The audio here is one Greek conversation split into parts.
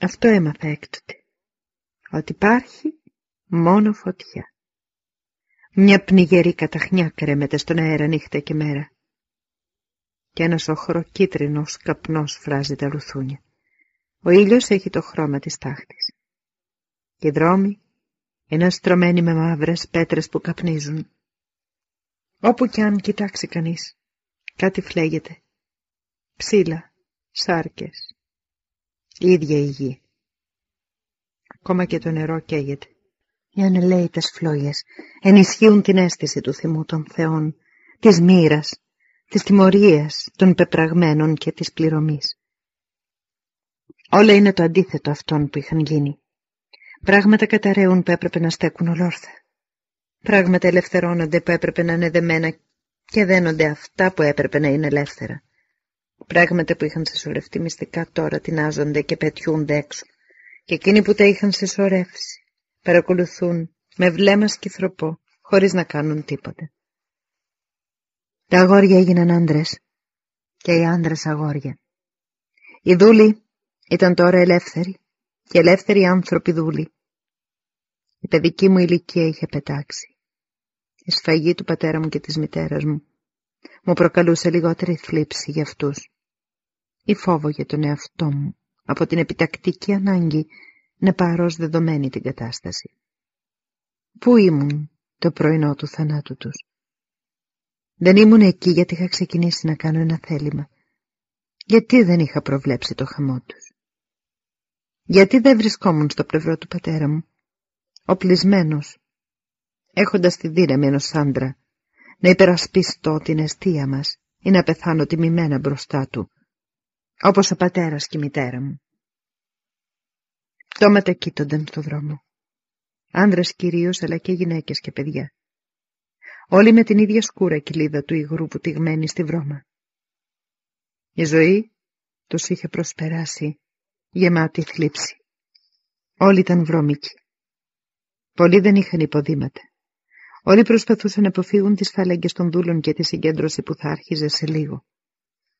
Αυτό έμαθα έκτοτε. Ότι υπάρχει μόνο φωτιά. Μια πνιγερή καταχνιά κρέμεται στον αέρα νύχτα και μέρα. Και ένας οχροκίτρινος καπνός φράζει τα λουθούνια. Ο ήλιος έχει το χρώμα της τάχτης. Και οι δρόμοι είναι στρωμένοι με μαύρες πέτρες που καπνίζουν. Όπου κι αν κοιτάξει κανείς, κάτι φλέγεται. Ψήλα, σάρκες, η ίδια η γη. Ακόμα και το νερό καίγεται. Οι ανελαίτες φλόγες ενισχύουν την αίσθηση του θυμού των θεών, της μοίρας, της τιμωρίας, των πεπραγμένων και της πληρωμής. Όλα είναι το αντίθετο αυτών που είχαν γίνει. Πράγματα καταραίουν που έπρεπε να στέκουν ολόρθα. Πράγματα ελευθερώνονται που έπρεπε να είναι δεμένα και δένονται αυτά που έπρεπε να είναι ελεύθερα. Πράγματα που είχαν συσσωρευτεί μυστικά τώρα τεινάζονται και πετιούνται έξω. Και εκείνοι που τα είχαν συσσωρεύσει παρακολουθούν με βλέμμα σκυθροπό, χωρίς να κάνουν τίποτε. Τα αγόρια έγιναν άντρες και οι άντρες αγόρια. Οι δούλοι ήταν τώρα ελεύθεροι και ελεύθεροι άνθρωποι δούλοι. Η παιδική μου ηλικία είχε πετάξει. Η σφαγή του πατέρα μου και της μητέρας μου μου προκαλούσε λιγότερη θλίψη για αυτούς ή φόβο για τον εαυτό μου από την επιτακτική ανάγκη να πάρω δεδομένη την κατάσταση. Πού ήμουν το πρωινό του θανάτου τους; Δεν ήμουν εκεί γιατί είχα ξεκινήσει να κάνω ένα θέλημα. Γιατί δεν είχα προβλέψει το χαμό τους; Γιατί δεν βρισκόμουν στο πλευρό του πατέρα μου, οπλισμένος, έχοντας τη δύναμη ενός άντρα, να υπερασπιστώ την αιστεία μας ή να πεθάνω τιμημένα μπροστά του, όπως ο πατέρας και η μητέρα μου. Πτώματα κοίτονταν στο δρόμο. Άνδρες κυρίως, αλλά και γυναίκες και παιδιά. Όλοι με την ίδια σκούρα κοιλίδα του υγρού που τυγμένη στη βρώμα. Η ζωή τους είχε προσπεράσει, γεμάτη θλίψη. Όλοι ήταν βρώμικοι. Πολλοί δεν είχαν υποδήματα. Όλοι προσπαθούσαν να αποφύγουν τις φάλαγγες των δούλων και τη συγκέντρωση που θα άρχιζε σε λίγο.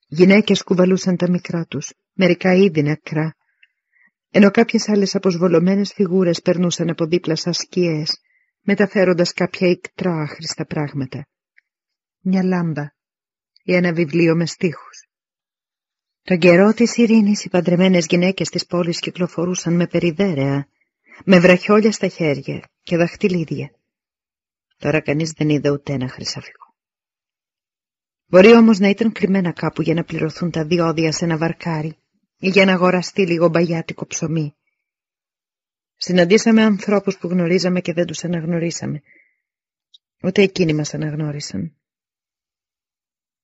Γυναίκες κουβαλούσαν τα μικρά τους, μερικά ήδη νεκρά, ενώ κάποιες άλλες αποσβολωμένες φιγούρες περνούσαν από δίπλα σαν σκιές, μεταφέροντας κάποια ικτρά άχρηστα πράγματα. Μια λάμπα ή ένα βιβλίο με στίχους. Τον καιρό της ειρήνης οι παντρεμένες γυναίκες της πόλης κυκλοφορούσαν με περιδέρεα, με βραχιόλια στα χέρια και δαχτυλίδια. Τώρα κανείς δεν είδε ούτε ένα χρυσαφικό. Μπορεί όμως να ήταν κρυμμένα κάπου για να πληρωθούν τα διόδια σε ένα βαρκάρι ή για να αγοραστεί λίγο μπαγιάτικο ψωμί. Συναντήσαμε ανθρώπους που γνωρίζαμε και δεν τους αναγνωρίσαμε. Ούτε εκείνοι μας αναγνώρισαν.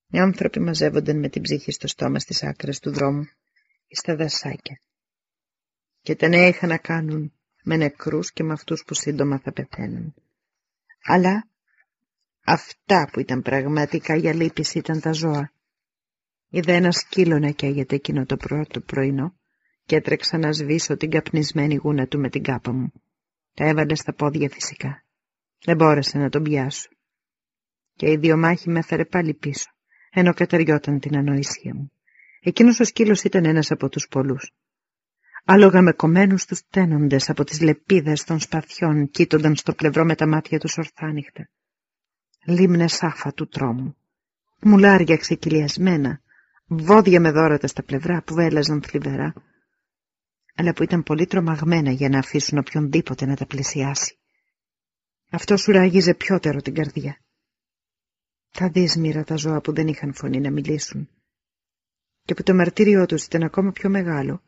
Οι άνθρωποι μαζεύονταν με την ψυχή στο στόμα στις άκρες του δρόμου ή στα δασάκια. Και τα νέα είχαν να κάνουν με νεκρούς και με αυτούς που σύντομα θα πεθαίνουν. Αλλά Αυτά που ήταν πραγματικά για λύπηση ήταν τα ζώα. Είδα ένα σκύλο να καίγεται εκείνο το πρώτο πρωινό και έτρεξα να σβήσω την καπνισμένη γούνα του με την κάπα μου. Τα έβαλε στα πόδια φυσικά. Δεν μπόρεσε να τον πιάσω. Και η διομάχη με έφερε πάλι πίσω, ενώ καταριόταν την ανοησία μου. Εκείνος ο σκύλος ήταν ένας από τους πολλούς. Άλογα με κομμένους τους τένοντες από τις λεπίδες των σπαθιών κοίτονταν στο πλευρό με τα μάτια τους ορθάνυχτα λίμνες άφα του τρόμου, μουλάρια ξεκυλιασμένα, βόδια με δόρατα στα πλευρά που βέλαζαν θλιβερά, αλλά που ήταν πολύ τρομαγμένα για να αφήσουν οποιονδήποτε να τα πλησιάσει. Αυτό σου ράγιζε πιότερο την καρδιά. Τα δύσμυρα τα ζώα που δεν είχαν φωνή να μιλήσουν και που το μαρτύριό τους ήταν ακόμα πιο μεγάλο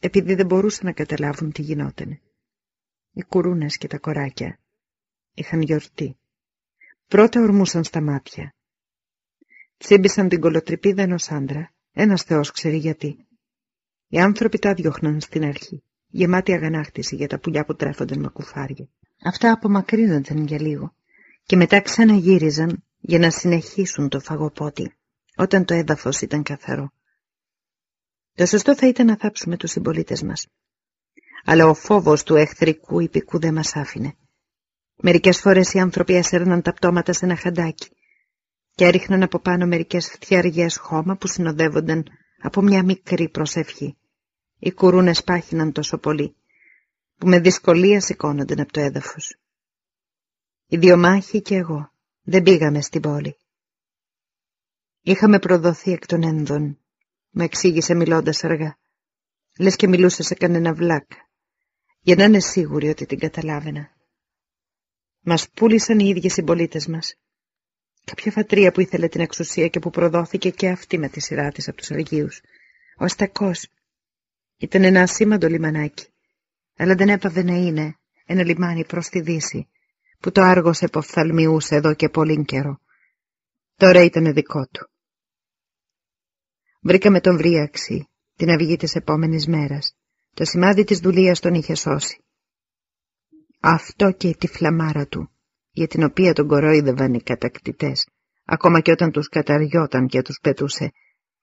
επειδή δεν μπορούσαν να καταλάβουν τι γινότανε. Οι κουρούνες και τα κοράκια είχαν γιορτή. Πρώτα ορμούσαν στα μάτια. Τσίμπησαν την κολοτρυπίδα ενός άντρα. Ένας θεός ξέρει γιατί. Οι άνθρωποι τα διώχναν στην αρχή, γεμάτη αγανάκτηση για τα πουλιά που τρέφονταν με κουφάρια. Αυτά απομακρύνονταν για λίγο και μετά ξαναγύριζαν για να συνεχίσουν το φαγοπότι, όταν το έδαφος ήταν καθαρό. Το σωστό θα ήταν να θάψουμε τους συμπολίτες μας. Αλλά ο φόβος του εχθρικού υπηκού δεν μας άφηνε. Μερικές φορές οι άνθρωποι έσερναν τα πτώματα σε ένα χαντάκι και έριχναν από πάνω μερικές φτιαριές χώμα που συνοδεύονταν από μια μικρή προσευχή οι κουρούνες πάχυναν τόσο πολύ, που με δυσκολία σηκώνονταν από το έδαφος. Οι δυο μάχοι και εγώ δεν πήγαμε στην πόλη. Είχαμε προδοθεί εκ των ένδων, με εξήγησε μιλώντας αργά, λες και μιλούσες σε κανένα βλάκ, για να είναι σίγουροι ότι την καταλάβαινα. Μας πούλησαν οι ίδιοι συμπολίτες μας. Κάποια φατρία που ήθελε την εξουσία και που προδόθηκε και αυτή με τη σειρά της από τους Αργίους. Ο Αστακός ήταν ένα ασήμαντο λιμανάκι, αλλά δεν έπαβε να είναι ένα λιμάνι προς τη δύση, που το άργος εποφθαλμιούσε εδώ και πολύ καιρό. Τώρα ήταν δικό του. Βρήκαμε τον Βρίαξη την αυγή της επόμενης μέρας. Το σημάδι της δουλείας τον είχε σώσει. Αυτό και τη φλαμάρα του, για την οποία τον κορόιδευαν οι κατακτητές, ακόμα και όταν τους καταριόταν και τους πετούσε,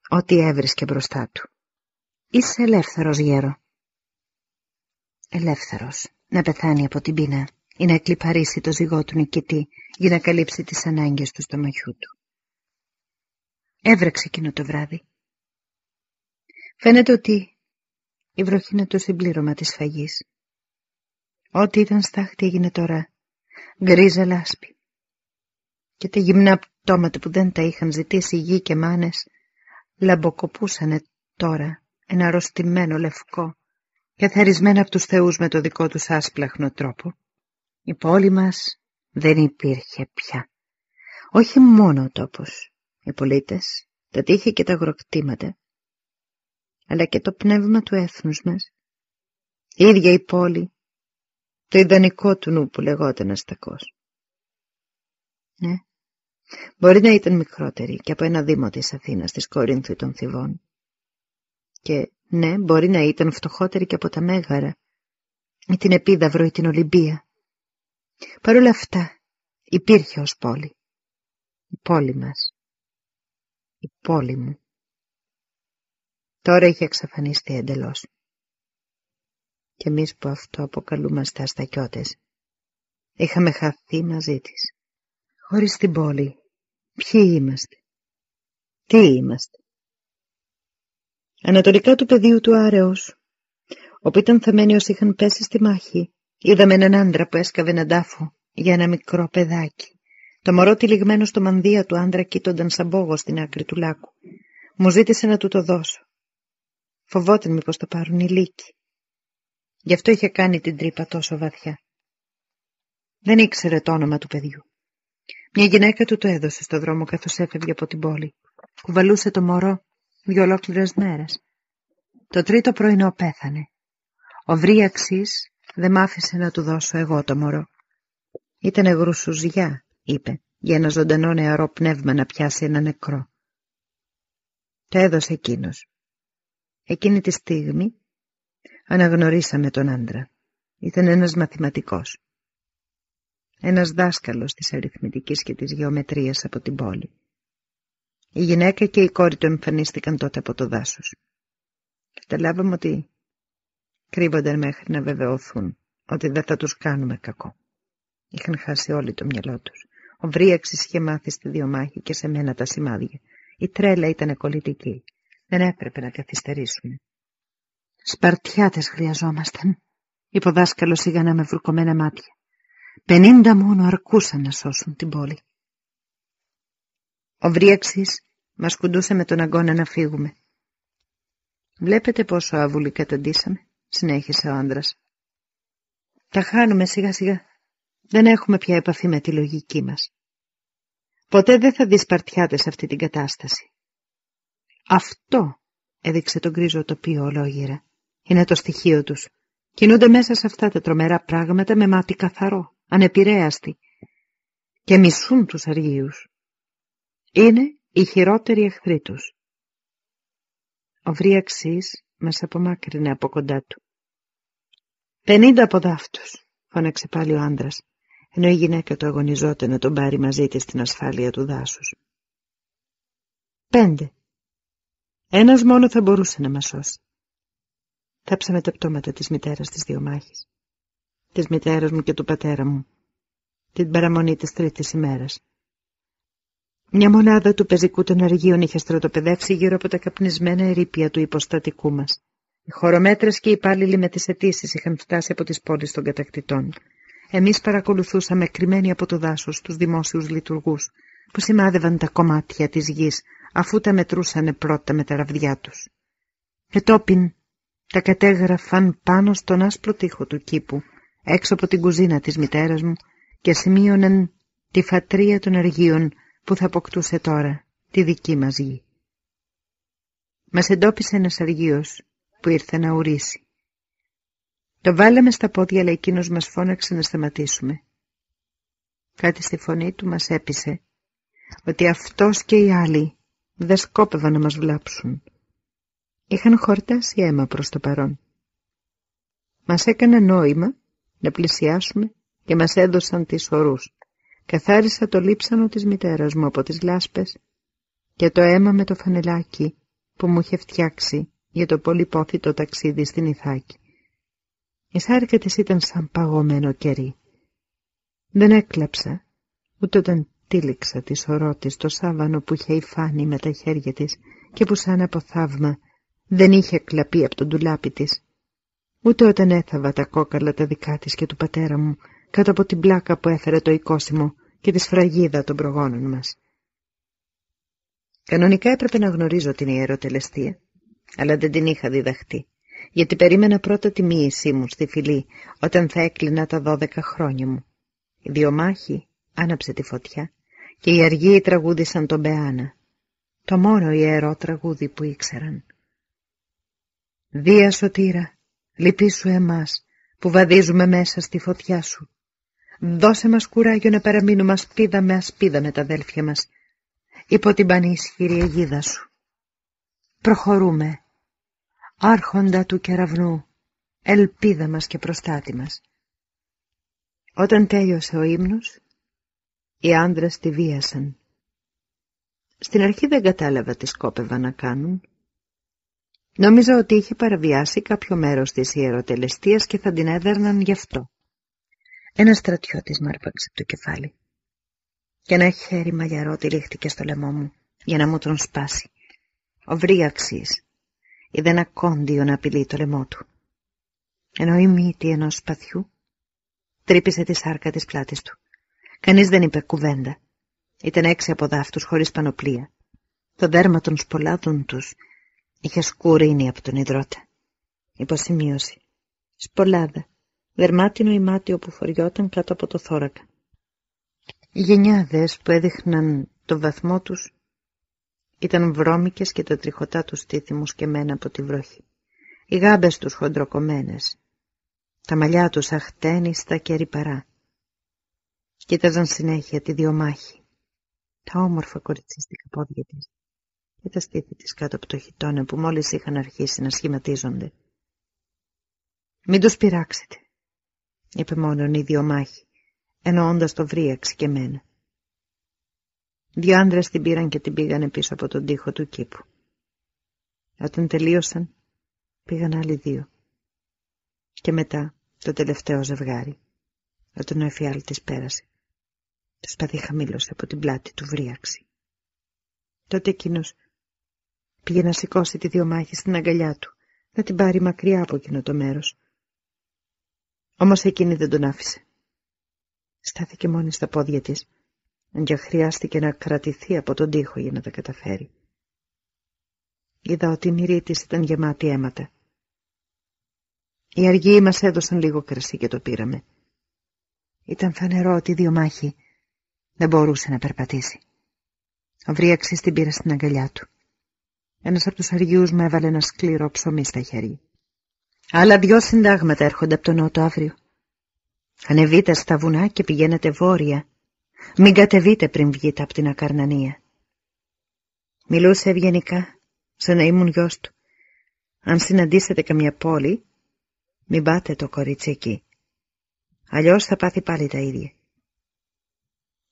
ό,τι έβρισκε μπροστά του. Είσαι ελεύθερος, γέρο. Ελεύθερος, να πεθάνει από την πείνα ή να εκλυπαρίσει το ζυγό του νικητή για να καλύψει τις ανάγκες του στομαχιού του. Έβρεξε εκείνο το βράδυ. Φαίνεται ότι η βροχή είναι το συμπλήρωμα της φαγής. Ό,τι ήταν στάχτη έγινε τώρα γκρίζα λάσπη. Και τα γυμνά πτώματα που δεν τα είχαν ζητήσει γη και μάνες λαμποκοπούσανε τώρα ένα αρρωστημένο λευκό καθαρισμένο από τους θεούς με το δικό τους άσπλαχνο τρόπο. Η πόλη μας δεν υπήρχε πια. Όχι μόνο ο τόπος, οι πολίτες, τα τείχη και τα αγροκτήματα, αλλά και το πνεύμα του έθνους μας. Η ίδια η πόλη, το ιδανικό του νου που λεγόταν Αστακός. Ναι, μπορεί να ήταν μικρότερη και από ένα δήμο της Αθήνας, της Κορίνθου των Θηβών. Και ναι, μπορεί να ήταν φτωχότερη και από τα Μέγαρα, ή την Επίδαυρο ή την Ολυμπία. Παρ' όλα αυτά υπήρχε ως πόλη. Η πόλη μας. Η πόλη μου. Τώρα είχε εξαφανιστεί εντελώς. Και εμείς που αυτό αποκαλούμαστε αστακιώτες, είχαμε χαθεί μαζί της. Χωρίς την πόλη, ποιοι είμαστε, τι είμαστε; Ανατολικά του πεδίου του Άρεος, όπου ήταν θεμένοι όσοι είχαν πέσει στη μάχη, είδαμε έναν άντρα που έσκαβε έναν τάφο για ένα μικρό παιδάκι. Το μωρό τυλιγμένο στο μανδύα του άντρα κοίτονταν σαν μπόγο στην άκρη του λάκου. Μου ζήτησε να του το δώσω. Φοβόταν μήπως το πάρουν οι λύκοι. Γι' αυτό είχε κάνει την τρύπα τόσο βαθιά. Δεν ήξερε το όνομα του παιδιού. Μια γυναίκα του το έδωσε στο δρόμο καθώς έφευγε από την πόλη. Κουβαλούσε το μωρό δύο ολόκληρες μέρες. Το τρίτο πρωινό πέθανε. Ο βρίαξης δεν μ' άφησε να του δώσω εγώ το μωρό. Ήτανε γρουσουζιά, είπε, για ένα ζωντανό νεαρό πνεύμα να πιάσει ένα νεκρό. Το έδωσε εκείνος. Εκείνη τη στιγμή αναγνωρίσαμε τον άντρα. Ήταν ένας μαθηματικός. Ένας δάσκαλος της αριθμητικής και της γεωμετρίας από την πόλη. Η γυναίκα και η κόρη του εμφανίστηκαν τότε από το δάσος. Καταλάβαμε ότι κρύβονταν μέχρι να βεβαιωθούν ότι δεν θα τους κάνουμε κακό. Είχαν χάσει όλοι το μυαλό τους. Ο Βρίαξης είχε μάθει στη διομάχη και σε μένα τα σημάδια. Η τρέλα ήταν κολλητική. Δεν έπρεπε να καθυστερήσουμε. Σπαρτιάτες χρειαζόμασταν, είπε ο δάσκαλος σιγανά με βρουκωμένα μάτια. Πενήντα μόνο αρκούσαν να σώσουν την πόλη. Ο Βρίαξης μας κουντούσε με τον αγώνα να φύγουμε. Βλέπετε πόσο άβουλοι καταντήσαμε, συνέχισε ο άντρας. Τα χάνουμε σιγά σιγά. Δεν έχουμε πια επαφή με τη λογική μας. Ποτέ δεν θα δεις παρτιάτες αυτή την κατάσταση. Αυτό έδειξε τον γκρίζο τοπίο ολόγυρα. Είναι το στοιχείο τους. Κινούνται μέσα σε αυτά τα τρομερά πράγματα με μάτι καθαρό, ανεπηρέαστη. Και μισούν τους αργίους. Είναι οι χειρότεροι εχθροί τους. Ο βρίαξής μας απομάκρυνε από κοντά του. «Πενήντα από δάφτους», φώναξε πάλι ο άντρας, ενώ η γυναίκα του αγωνιζόταν να τον πάρει μαζί της στην ασφάλεια του δάσους. «Πέντε», ένας μόνο θα μπορούσε να μας σώσει. Θάψαμε τα πτώματα της μητέρας της δύο μάχης. Της μητέρας μου και του πατέρα μου. Την παραμονή της τρίτης ημέρας. Μια μονάδα του πεζικού των αργίων είχε στρατοπεδεύσει γύρω από τα καπνισμένα ερήπια του υποστατικού μας. Οι χωρομέτρες και οι υπάλληλοι με τις αιτήσεις είχαν φτάσει από τις πόλεις των κατακτητών. Εμείς παρακολουθούσαμε κρυμμένοι από το δάσος τους δημόσιους λειτουργούς που σημάδευαν τα κομμάτια της γης αφού τα μετρούσανε πρώτα με τα ραβδιά τους. Ετόπιν τα κατέγραφαν πάνω στον άσπρο τοίχο του κήπου έξω από την κουζίνα της μητέρας μου και σημείωναν τη φατρία των αργίων που θα αποκτούσε τώρα τη δική μας γη. Μας εντόπισε ένας αργίος που ήρθε να ουρήσει. Το βάλαμε στα πόδια αλλά εκείνος μας φώναξε να σταματήσουμε. Κάτι στη φωνή του μας έπεισε ότι αυτός και οι άλλοι δεν σκόπευαν να μας βλάψουν. Είχαν χορτάσει αίμα προς το παρόν. Μας έκανε νόημα να πλησιάσουμε και μας έδωσαν τις ορούς. Καθάρισα το λείψανο της μητέρας μου από τις λάσπες και το αίμα με το φανελάκι που μου είχε φτιάξει για το πολυπόθητο ταξίδι στην Ιθάκη. Η σάρκα της ήταν σαν παγωμένο κερί. Δεν έκλαψα, ούτε όταν τύλιξα τη σωρό της το σάβανο που είχε υφάνει με τα χέρια της και που σαν από θαύμα δεν είχε κλαπεί από τον τουλάπι της, ούτε όταν έθαβα τα κόκαλα τα δικά της και του πατέρα μου κάτω από την πλάκα που έφερε το οικόσιμο και τη σφραγίδα των προγόνων μας. Κανονικά έπρεπε να γνωρίζω την ιεροτελεστία, αλλά δεν την είχα διδαχτεί, γιατί περίμενα πρώτα τη μοίησή μου στη φυλή όταν θα έκλεινα τα δώδεκα χρόνια μου. Η διομάχη άναψε τη φωτιά και οι αργοί τραγούδισαν τον Μπεάνα, το μόνο ιερό τραγούδι που ήξεραν. Δία σωτήρα, λυπήσου εμάς που βαδίζουμε μέσα στη φωτιά σου. Δώσε μας κουράγιο να παραμείνουμε ασπίδα με ασπίδα με τα αδέλφια μας, υπό την πανίσχυρη αιγίδα σου. Προχωρούμε, άρχοντα του κεραυνού, ελπίδα μας και προστάτη μας. Όταν τέλειωσε ο ύμνος, οι άντρες τη βίασαν. Στην αρχή δεν κατάλαβα τι σκόπευα να κάνουν. Νόμιζα ότι είχε παραβιάσει κάποιο μέρος της ιεροτελεστίας και θα την έδερναν γι' αυτό. Ένα στρατιώτης μ' άρπαξε το κεφάλι και ένα χέρι μαλλιαρό τυλίχτηκε στο λαιμό μου για να μου τον σπάσει. Ο βρίαξης είδε ένα κόντιο να απειλεί το λαιμό του. Ενώ η μύτη ενός σπαθιού τρύπησε τη σάρκα της πλάτης του. Κανείς δεν είπε κουβέντα. Ήταν έξι από δάφτους χωρίς πανοπλία. Το δέρμα των σπολάδων τους είχε σκουρίνει από τον υδρότα. Υποσημείωση. Σπολάδα. Δερμάτινο ημάτιο που φοριόταν κάτω από το θώρακα. Οι γενιάδες που έδειχναν το βαθμό τους ήταν βρώμικες και τα τριχωτά τους στήθη μου σκεμμένα από τη βροχή. Οι γάμπες τους χοντροκομμένες, τα μαλλιά τους αχτένιστα και ρηπαρά. Κοίταζαν συνέχεια τη διομάχη, τα όμορφα κοριτσίστικα πόδια της και τα στήθη της κάτω από το χιτόνα που μόλις είχαν αρχίσει να σχηματίζονται. «Μην τους πειράξετε», είπε μόνον η διομάχη, εννοώντας το βρίαξ και μένα. Δύο άντρες την πήραν και την πήγανε πίσω από τον τοίχο του κήπου. Όταν τελείωσαν, πήγαν άλλοι δύο. Και μετά το τελευταίο ζευγάρι, όταν ο εφιάλτης πέρασε. Το σπαθί χαμήλωσε από την πλάτη του βρίαξη. Τότε εκείνος πήγε να σηκώσει τη διομάχη στην αγκαλιά του, να την πάρει μακριά από εκείνο το μέρος. Όμως εκείνη δεν τον άφησε. Στάθηκε μόνη στα πόδια της, και χρειάστηκε να κρατηθεί από τον τοίχο για να τα καταφέρει. Είδα ότι η μυρή της ήταν γεμάτη αίματα. Οι αργοί μας έδωσαν λίγο κρασί και το πήραμε. Ήταν φανερό ότι η διομάχη δεν μπορούσε να περπατήσει. Ο βρίαξης την πήρα στην αγκαλιά του. Ένας από τους αργιούς μου έβαλε ένα σκληρό ψωμί στα χέρια. Άλλα δυο συντάγματα έρχονται από τον νότο αύριο. Ανεβείτε στα βουνά και πηγαίνετε βόρεια. Μην κατεβείτε πριν βγείτε από την ακαρνανία. Μιλούσε ευγενικά, σαν να ήμουν γιος του. Αν συναντήσετε καμιά πόλη, μην πάτε το κορίτσι εκεί. Αλλιώς θα πάθει πάλι τα ίδια.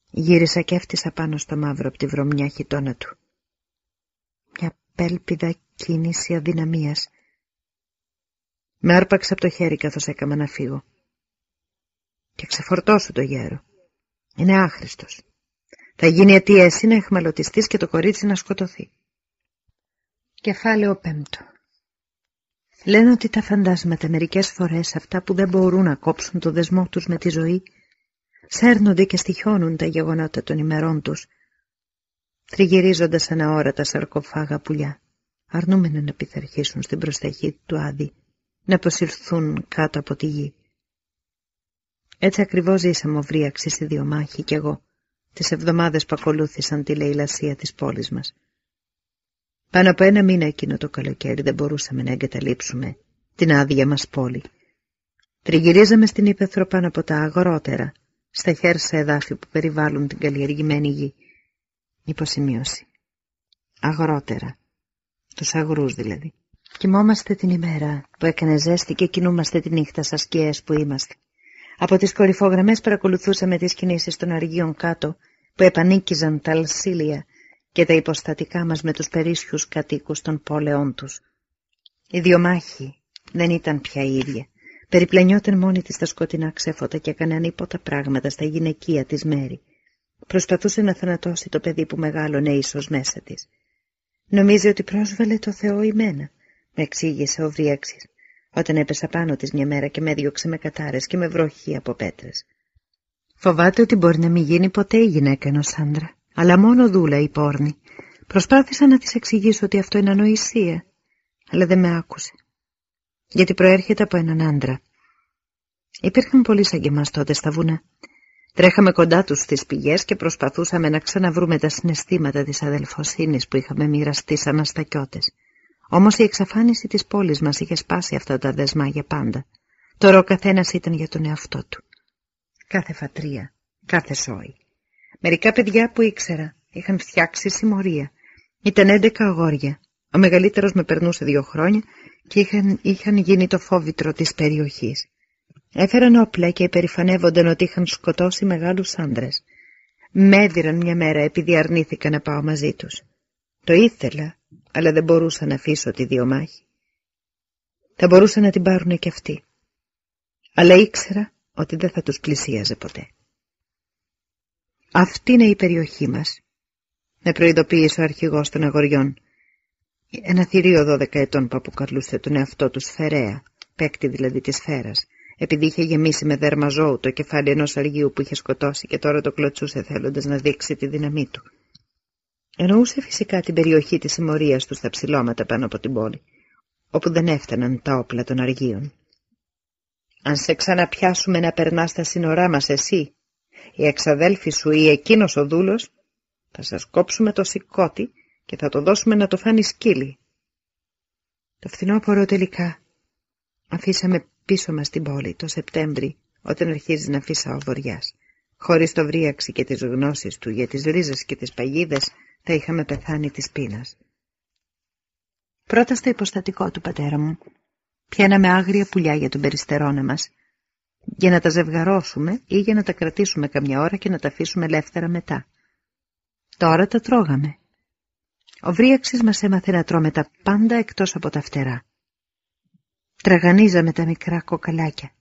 Γύρισα και έφτιασα πάνω στο μαύρο από τη βρωμιά χιτώνα του. Μια πέλπιδα κίνηση αδυναμίας. Με άρπαξε από το χέρι καθώς έκαμα να φύγω. Και ξεφορτώσου το γέρο. Είναι άχρηστος. Θα γίνει αιτία εσύ να εχμαλωτιστείς και το κορίτσι να σκοτωθεί. Κεφάλαιο πέμπτο. Λένε ότι τα φαντάσματα μερικές φορές αυτά που δεν μπορούν να κόψουν το δεσμό τους με τη ζωή σέρνονται και στοιχιώνουν τα γεγονότα των ημερών τους τριγυρίζοντας αναόρατα σαρκοφάγα πουλιά αρνούμενα να πειθαρχήσουν στην προσταχή του Άδη να αποσυρθούν κάτω από τη γη. Έτσι ακριβώς ζήσαμε βρίαξη στη Διομάχη κι εγώ τις εβδομάδες που ακολούθησαν τη λαιλασία της πόλης μας. Πάνω από ένα μήνα εκείνο το καλοκαίρι δεν μπορούσαμε να εγκαταλείψουμε την άδεια μας πόλη. Τριγυρίζαμε στην ύπεθρο πάνω από τα αγρότερα, στα χέρσα εδάφη που περιβάλλουν την καλλιεργημένη γη. Υποσημείωση. Αγρότερα. Τους αγρούς δηλαδή. Κοιμόμαστε την ημέρα που έκανε ζέστη και κινούμαστε τη νύχτα σαν σκιές που είμαστε. Από τις κορυφογραμμές παρακολουθούσαμε τις κινήσεις των αργίων κάτω που επανίκιζαν τα αλσίλια και τα υποστατικά μας με τους περίσσιους κατοίκους των πόλεων τους. Η διομάχη δεν ήταν πια ίδια. Περιπλανιόταν μόνη της στα σκοτεινά ξέφωτα και έκανε ανίποτα πράγματα στα γυναικεία της μέρη. Προσπαθούσε να θανατώσει το παιδί που μεγάλωνε ίσως μέσα της. Νομίζει ότι πρόσβαλε το Θεό ημένα, με εξήγησε ο Βρίαξης, όταν έπεσα πάνω της μια μέρα και με έδιωξε με κατάρες και με βροχή από πέτρες. Φοβάται ότι μπορεί να μην γίνει ποτέ η γυναίκα ενός άντρα, αλλά μόνο δούλα η πόρνη. Προσπάθησα να της εξηγήσω ότι αυτό είναι ανοησία, αλλά δεν με άκουσε. Γιατί προέρχεται από έναν άντρα. Υπήρχαν πολλοί σαν και εμάς τότε στα βουνά. Τρέχαμε κοντά τους στις πηγές και προσπαθούσαμε να ξαναβρούμε τα συναισθήματα της αδελφοσύνης που είχαμε μοιραστεί σαν αστακιώτες. Όμως η εξαφάνιση της πόλης μας είχε σπάσει αυτά τα δεσμά για πάντα. Τώρα ο καθένας ήταν για τον εαυτό του. Κάθε φατρία, κάθε σόι. Μερικά παιδιά που ήξερα είχαν φτιάξει συμμορία. Ήταν έντεκα αγόρια. Ο μεγαλύτερος με περνούσε δύο χρόνια και είχαν, είχαν γίνει το φόβητρο της περιοχής. Έφεραν όπλα και υπερηφανεύονταν ότι είχαν σκοτώσει μεγάλους άντρες. Μέδιραν μια μέρα επειδή αρνήθηκα να πάω μαζί τους. Το ήθελα, αλλά δεν μπορούσα να αφήσω τη διομάχη. Θα μπορούσαν να την πάρουν και αυτοί. Αλλά ήξερα ότι δεν θα τους πλησίαζε ποτέ. Αυτή είναι η περιοχή μας, με προειδοποίησε ο αρχηγός των αγοριών. Ένα θηρίο δώδεκα ετών που αποκαλούσε τον εαυτό τους σφαιρέα, παίκτη δηλαδή της σφαίρας, επειδή είχε γεμίσει με δέρμα ζώου το κεφάλι ενός αργίου που είχε σκοτώσει και τώρα το κλωτσούσε θέλοντας να δείξει τη δύναμή του. Εννοούσε φυσικά την περιοχή της συμμορίας τους στα ψηλώματα πάνω από την πόλη, όπου δεν έφταναν τα όπλα των αργίων. «Αν σε ξαναπιάσουμε να περνάς στα σύνορά μας εσύ, η εξαδέλφη σου ή εκείνος ο δούλος, θα σας κόψουμε το σηκώτη και θα το δώσουμε να το φάνει σκύλι». Το φθινόπωρο τελικά αφήσαμε πίσω μας την πόλη το Σεπτέμβρη, όταν αρχίζεις να φύσα ο βοριάς. Χωρίς το βρίαξη και τις γνώσεις του για τις ρίζες και τις παγίδες, θα είχαμε πεθάνει της πείνας. Πρώτα στο υποστατικό του πατέρα μου, πιάναμε άγρια πουλιά για τον περιστερώνα μας, για να τα ζευγαρώσουμε ή για να τα κρατήσουμε καμιά ώρα και να τα αφήσουμε ελεύθερα μετά. Τώρα τα τρώγαμε. Ο βρίαξης μας έμαθε να τρώμε τα πάντα εκτός από τα φτερά. Τραγανίζαμε τα μικρά κοκαλάκια.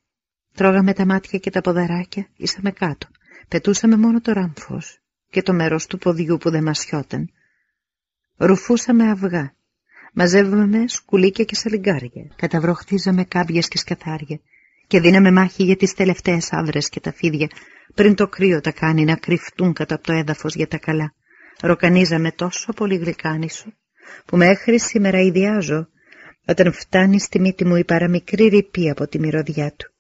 Τρώγαμε τα μάτια και τα ποδαράκια, ήσαμε κάτω. Πετούσαμε μόνο το ράμφος και το μέρος του ποδιού που δεν μασιόταν. Ρουφούσαμε αυγά. Μαζεύαμε σκουλίκια και σαλιγκάρια. Καταβροχτίζαμε κάμπιες και σκαθάρια. Και δίναμε μάχη για τις τελευταίες άβρες και τα φίδια, πριν το κρύο τα κάνει να κρυφτούν κατά το έδαφος για τα καλά. Ροκανίζαμε τόσο πολύ γλυκάνισο, που μέχρι σήμερα ιδιάζω όταν φτάνει στη μύτη μου η παραμικρή ρηπή από τη μυρωδιά του.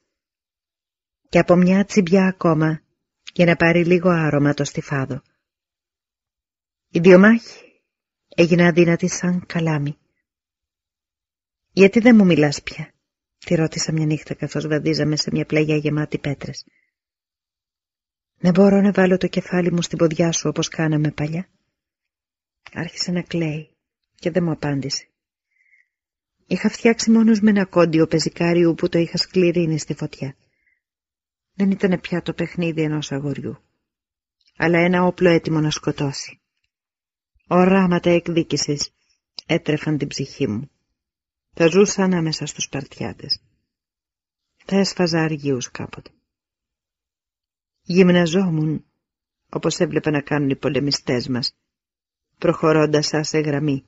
Και από μια τσιμπιά ακόμα για να πάρει λίγο άρωμα το στιφάδο. Η διομάχη έγινε αδύνατη σαν καλάμι. «Γιατί δεν μου μιλάς πια» τη ρώτησα μια νύχτα καθώς βαδίζαμε σε μια πλαγιά γεμάτη πέτρες. «Δεν μπορώ να βάλω το κεφάλι μου στην ποδιά σου όπως κάναμε παλιά». Άρχισε να κλαίει και δεν μου απάντησε. Είχα φτιάξει μόνος με ένα κόντιο πεζικάριου που το είχα σκληρίνει στη φωτιά. Δεν ήταν πια το παιχνίδι ενός αγοριού, αλλά ένα όπλο έτοιμο να σκοτώσει. Οράματα εκδίκησης έτρεφαν την ψυχή μου. Θα ζούσα ανάμεσα στους παρτιάτες. Θα έσφαζα αργίους κάποτε. Γυμναζόμουν, όπως έβλεπα να κάνουν οι πολεμιστές μας, προχωρώντας σε γραμμή,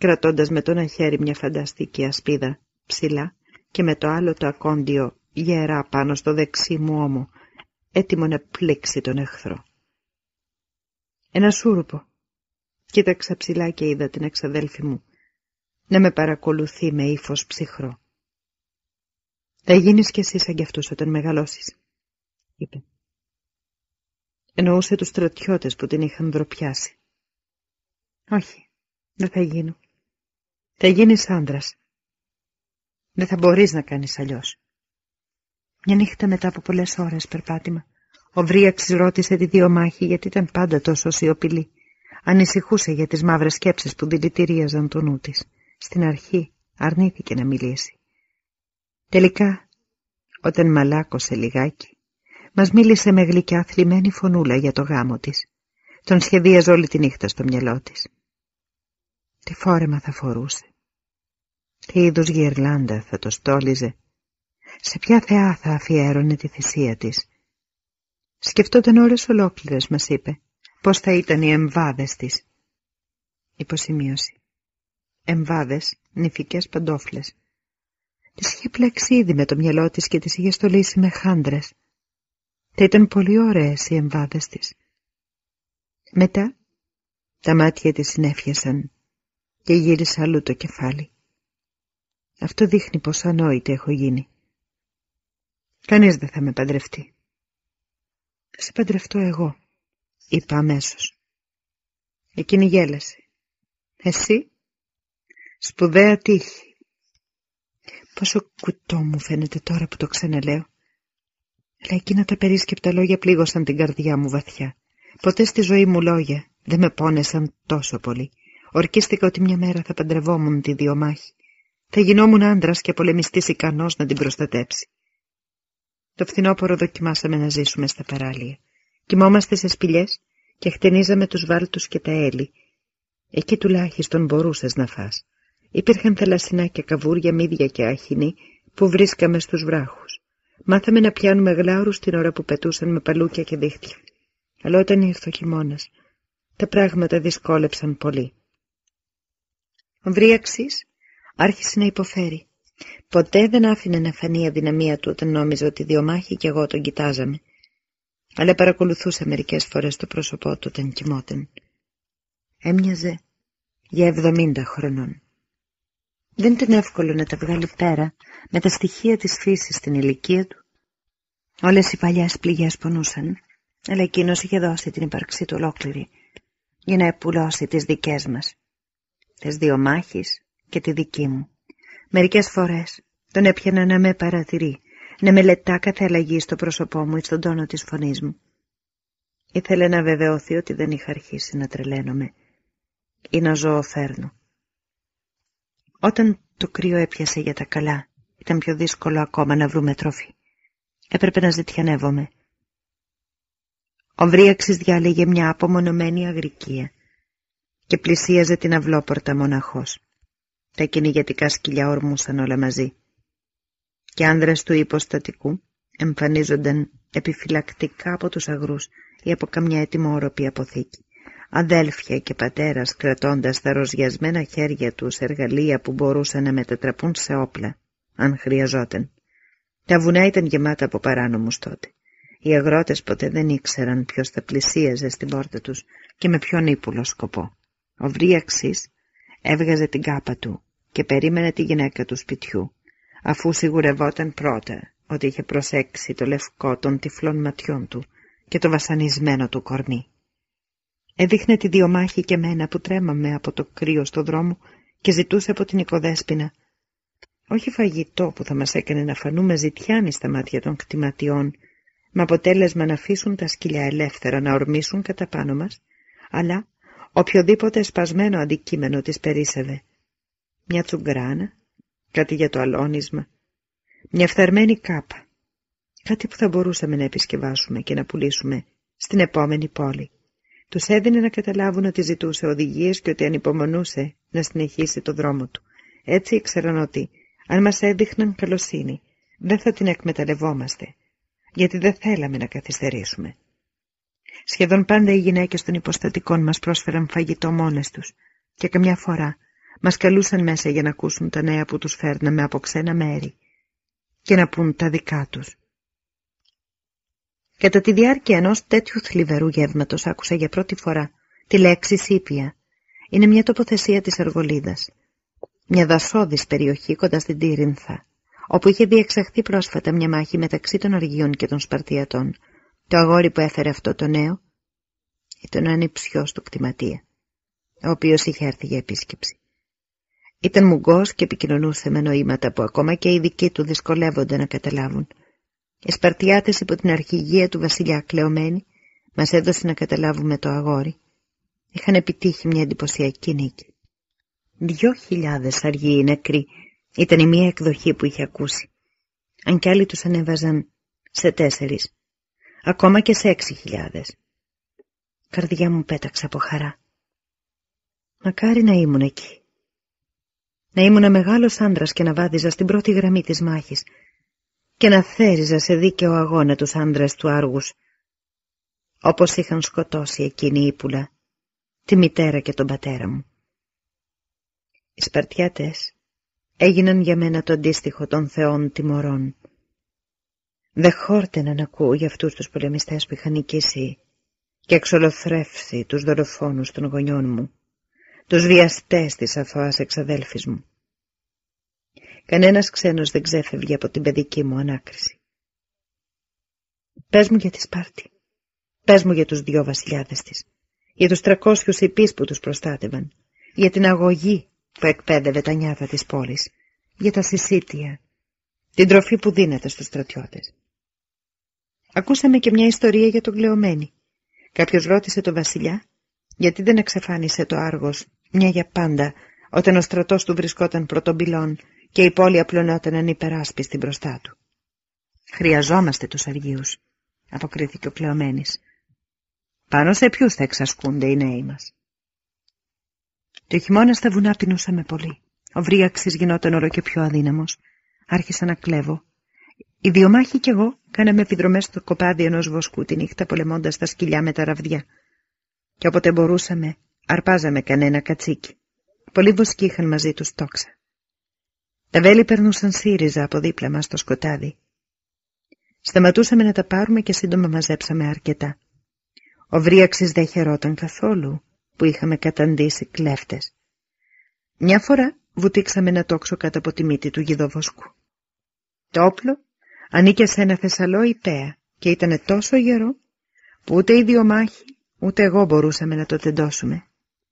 κρατώντας με το ένα χέρι μια φανταστική ασπίδα ψηλά και με το άλλο το ακόντιο γερά πάνω στο δεξί μου ώμο, έτοιμο να πλήξει τον εχθρό. Ένα σούρουπο. Κοίταξα ψηλά και είδα την εξαδέλφη μου να με παρακολουθεί με ύφος ψυχρό. «Θα γίνεις κι εσύ σαν κι αυτούς όταν μεγαλώσεις», είπε. Εννοούσε τους στρατιώτες που την είχαν δροπιάσει. «Όχι, δεν θα γίνω. Θα γίνεις άντρας. Δεν θα μπορείς να κάνεις αλλιώς». Μια νύχτα μετά από πολλές ώρες περπάτημα, ο Βρίαξης ρώτησε τη δύο μάχη γιατί ήταν πάντα τόσο σιωπηλή. Ανησυχούσε για τις μαύρες σκέψεις που δηλητηρίαζαν το νου της. Στην αρχή αρνήθηκε να μιλήσει. Τελικά, όταν μαλάκωσε λιγάκι, μας μίλησε με γλυκιά θλιμμένη φωνούλα για το γάμο της. Τον σχεδίαζε όλη τη νύχτα στο μυαλό της. Τι φόρεμα θα φορούσε. Τι είδους γυρλάντα θα το στόλιζε. Σε ποια θεά θα αφιέρωνε τη θυσία της. Σκεφτόταν ώρες ολόκληρες, μας είπε, πώς θα ήταν οι εμβάδες της. Υποσημείωση. Εμβάδες, νηφικές παντόφλες. Τις είχε πλέξει ήδη με το μυαλό της και τις είχε στολίσει με χάντρες. Θα ήταν πολύ ωραίες οι εμβάδες της. Μετά τα μάτια της συνέφιασαν και γύρισε αλλού το κεφάλι. Αυτό δείχνει πως ανόητη έχω γίνει. Κανείς δεν θα με παντρευτεί. Θα σε παντρευτώ εγώ, είπα αμέσως. Εκείνη γέλασε. Εσύ, σπουδαία τύχη. Πόσο κουτό μου φαίνεται τώρα που το ξαναλέω. Αλλά εκείνα τα περίσκεπτα λόγια πλήγωσαν την καρδιά μου βαθιά. Ποτέ στη ζωή μου λόγια δεν με πόνεσαν τόσο πολύ. Ορκίστηκα ότι μια μέρα θα παντρευόμουν τη διομάχη. Θα γινόμουν άντρας και πολεμιστής ικανός να την προστατέψει. Το φθινόπωρο δοκιμάσαμε να ζήσουμε στα παράλια. Κοιμόμαστε σε σπηλιές και χτενίζαμε τους βάλτους και τα έλλη. Εκεί τουλάχιστον μπορούσες να φας. Υπήρχαν θαλασσινά και καβούρια, μύδια και άχινοι που βρίσκαμε στους βράχους. Μάθαμε να πιάνουμε γλάουρους την ώρα που πετούσαν με παλούκια και δίχτυα. Αλλά όταν ήρθε ο χειμώνας, τα πράγματα δυσκόλεψαν πολύ. Ο Βρίαξης άρχισε να υποφέρει. Ποτέ δεν άφηνε να φανεί η αδυναμία του όταν νόμιζε ότι διομάχη και εγώ τον κοιτάζαμε. Αλλά παρακολουθούσε μερικές φορές το πρόσωπό του όταν κοιμόταν. Έμοιαζε για εβδομήντα χρονών. Δεν ήταν εύκολο να τα βγάλει πέρα με τα στοιχεία της φύσης στην ηλικία του. Όλες οι παλιές πληγές πονούσαν, αλλά εκείνος είχε δώσει την ύπαρξή του ολόκληρη για να επουλώσει τις δικές μας, τις δύο μάχης και τη δική μου. Μερικές φορές τον έπιανα να με παρατηρεί, να μελετά κάθε αλλαγή στο πρόσωπό μου ή στον τόνο της φωνής μου. Ήθελε να βεβαιωθεί ότι δεν είχα αρχίσει να τρελαίνομαι ή να ζωοφέρνω. Όταν το κρύο έπιασε για τα καλά, ήταν πιο δύσκολο ακόμα να βρούμε τρόφι. Έπρεπε να ζητιανεύομαι. Ο Βρίαξης διάλεγε μια απομονωμένη αγρικία και πλησίαζε την αυλόπορτα μοναχός. Τα κυνηγετικά σκυλιά ορμούσαν όλα μαζί. Και άνδρες του υποστατικού εμφανίζονταν επιφυλακτικά από τους αγρούς ή από καμιά ετοιμόρροπη αποθήκη. Αδέλφια και πατέρας κρατώντας τα ροζιασμένα χέρια τους εργαλεία που μπορούσαν να μετατραπούν σε όπλα, αν χρειαζόταν. Τα βουνά ήταν γεμάτα από παράνομους τότε. Οι αγρότες ποτέ δεν ήξεραν ποιος θα πλησίαζε στην πόρτα τους και με ποιον ύπουλο σκοπό. Ο Βρίαξης έβγαζε την κάπα του και περίμενε τη γυναίκα του σπιτιού, αφού σιγουρευόταν πρώτα ότι είχε προσέξει το λευκό των τυφλών ματιών του και το βασανισμένο του κορμί. Έδειχνε τη διομάχη και μένα που τρέμαμε από το κρύο στο δρόμο και ζητούσε από την οικοδέσποινα όχι φαγητό που θα μας έκανε να φανούμε ζητιάνοι στα μάτια των κτηματιών, με αποτέλεσμα να αφήσουν τα σκυλιά ελεύθερα να ορμήσουν κατά πάνω μας, αλλά οποιοδήποτε σπασμένο αντικείμενο της περίσευε. Μια τσουγκράνα, κάτι για το αλώνισμα, μια φθαρμένη κάπα, κάτι που θα μπορούσαμε να επισκευάσουμε και να πουλήσουμε στην επόμενη πόλη. Τους έδινε να καταλάβουν ότι ζητούσε οδηγίες και ότι ανυπομονούσε να συνεχίσει το δρόμο του. Έτσι ήξεραν ότι, αν μας έδειχναν καλοσύνη, δεν θα την εκμεταλλευόμαστε, γιατί δεν θέλαμε να καθυστερήσουμε. Σχεδόν πάντα οι γυναίκες των υποστατικών μας πρόσφεραν φαγητό μόνες τους και καμιά φορά μας καλούσαν μέσα για να ακούσουν τα νέα που τους φέρναμε από ξένα μέρη και να πούν τα δικά τους. Κατά τη διάρκεια ενός τέτοιου θλιβερού γεύματος άκουσα για πρώτη φορά τη λέξη Σύπια. Είναι μια τοποθεσία της Αργολίδας. Μια δασόδης περιοχή κοντά στην Τύρινθα, όπου είχε διεξαχθεί πρόσφατα μια μάχη μεταξύ των Αργίων και των Σπαρτιατών. Το αγόρι που έφερε αυτό το νέο ήταν ο ανιψιός του κτηματία, ο οποίος είχε έρθει για επίσκεψη. Ήταν μουγκός και επικοινωνούσε με νοήματα που ακόμα και οι δικοί του δυσκολεύονται να καταλάβουν. Οι Σπαρτιάτες υπό την αρχηγία του βασιλιά κλεωμένοι μας έδωσε να καταλάβουμε το αγόρι. Είχαν επιτύχει μια εντυπωσιακή νίκη. Δυο χιλιάδες αργοί νεκροί ήταν η μία εκδοχή που είχε ακούσει. Αν κι άλλοι τους ανέβαζαν σε τέσσερις, ακόμα και σε έξι χιλιάδες. Καρδιά μου πέταξε από χαρά. Μακάρι να ήμουν εκεί. Να ήμουν μεγάλος άντρας και να βάδιζα στην πρώτη γραμμή της μάχης και να θέριζα σε δίκαιο αγώνα τους άντρες του Άργους, όπως είχαν σκοτώσει εκείνη η πουλα, τη μητέρα και τον πατέρα μου. Οι Σπαρτιάτες έγιναν για μένα το αντίστοιχο των θεών τιμωρών. Δεν χόρτενα να ακούω για αυτούς τους πολεμιστές που είχαν νικήσει και εξολοθρεύσει τους δολοφόνους των γονιών μου, τους βιαστές της αθώας εξαδέλφης μου. Κανένας ξένος δεν ξέφευγε από την παιδική μου ανάκριση. Πες μου για τη Σπάρτη. Πες μου για τους δυο βασιλιάδες της. Για τους τρακόσιους υπείς που τους προστάτευαν. Για την αγωγή που εκπαίδευε τα νιάτα της πόλης. Για τα συσίτια. Την τροφή που δίνεται στους στρατιώτες. Ακούσαμε και μια ιστορία για τον κλεωμένη. Κάποιος ρώτησε τον βασιλιά γιατί δεν εξαφάνισε το Άργος μια για πάντα όταν ο στρατός του βρισκόταν πρωτομπυλών και η πόλη απλωνόταν ανυπεράσπιστη μπροστά του. «Χρειαζόμαστε τους Αργίους», αποκρίθηκε ο κλεωμένης. «Πάνω σε ποιους θα εξασκούνται οι νέοι μας». Το χειμώνα στα βουνά πεινούσαμε πολύ. Ο βρίαξης γινόταν όλο και πιο αδύναμος. Άρχισα να κλέβω. Οι διομάχοι κι εγώ κάναμε επιδρομές στο κοπάδι ενός βοσκού τη νύχτα πολεμώντας τα σκυλιά με τα ραβδιά. Και όποτε μπορούσαμε, αρπάζαμε κανένα κατσίκι. Πολλοί βοσκοί είχαν μαζί τους τόξα. Τα βέλη περνούσαν σύριζα από δίπλα μας στο σκοτάδι. Σταματούσαμε να τα πάρουμε και σύντομα μαζέψαμε αρκετά. Ο βρίαξης δεν χαιρόταν καθόλου που είχαμε καταντήσει κλέφτες. Μια φορά βουτήξαμε ένα τόξο κάτω από τη μύτη του γιδοβοσκού. Το όπλο ανήκε σε ένα Θεσσαλό υπέα και ήταν τόσο γερό που ούτε οι δύο μάχοι ούτε εγώ μπορούσαμε να το τεντώσουμε.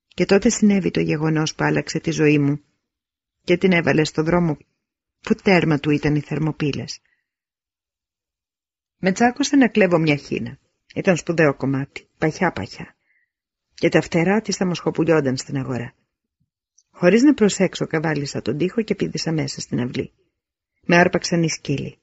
Και τότε συνέβη το γεγονός που άλλαξε τη ζωή μου και την έβαλε στο δρόμο που τέρμα του ήταν οι θερμοπύλες. Με τσάκωσε να κλέβω μια χίνα. Ήταν σπουδαίο κομμάτι, παχιά-παχιά. Και τα φτερά της θα μοσχοπουλιόνταν στην αγορά. Χωρίς να προσέξω καβάλισα τον τοίχο και πήδησα μέσα στην αυλή. Με άρπαξαν οι σκύλοι.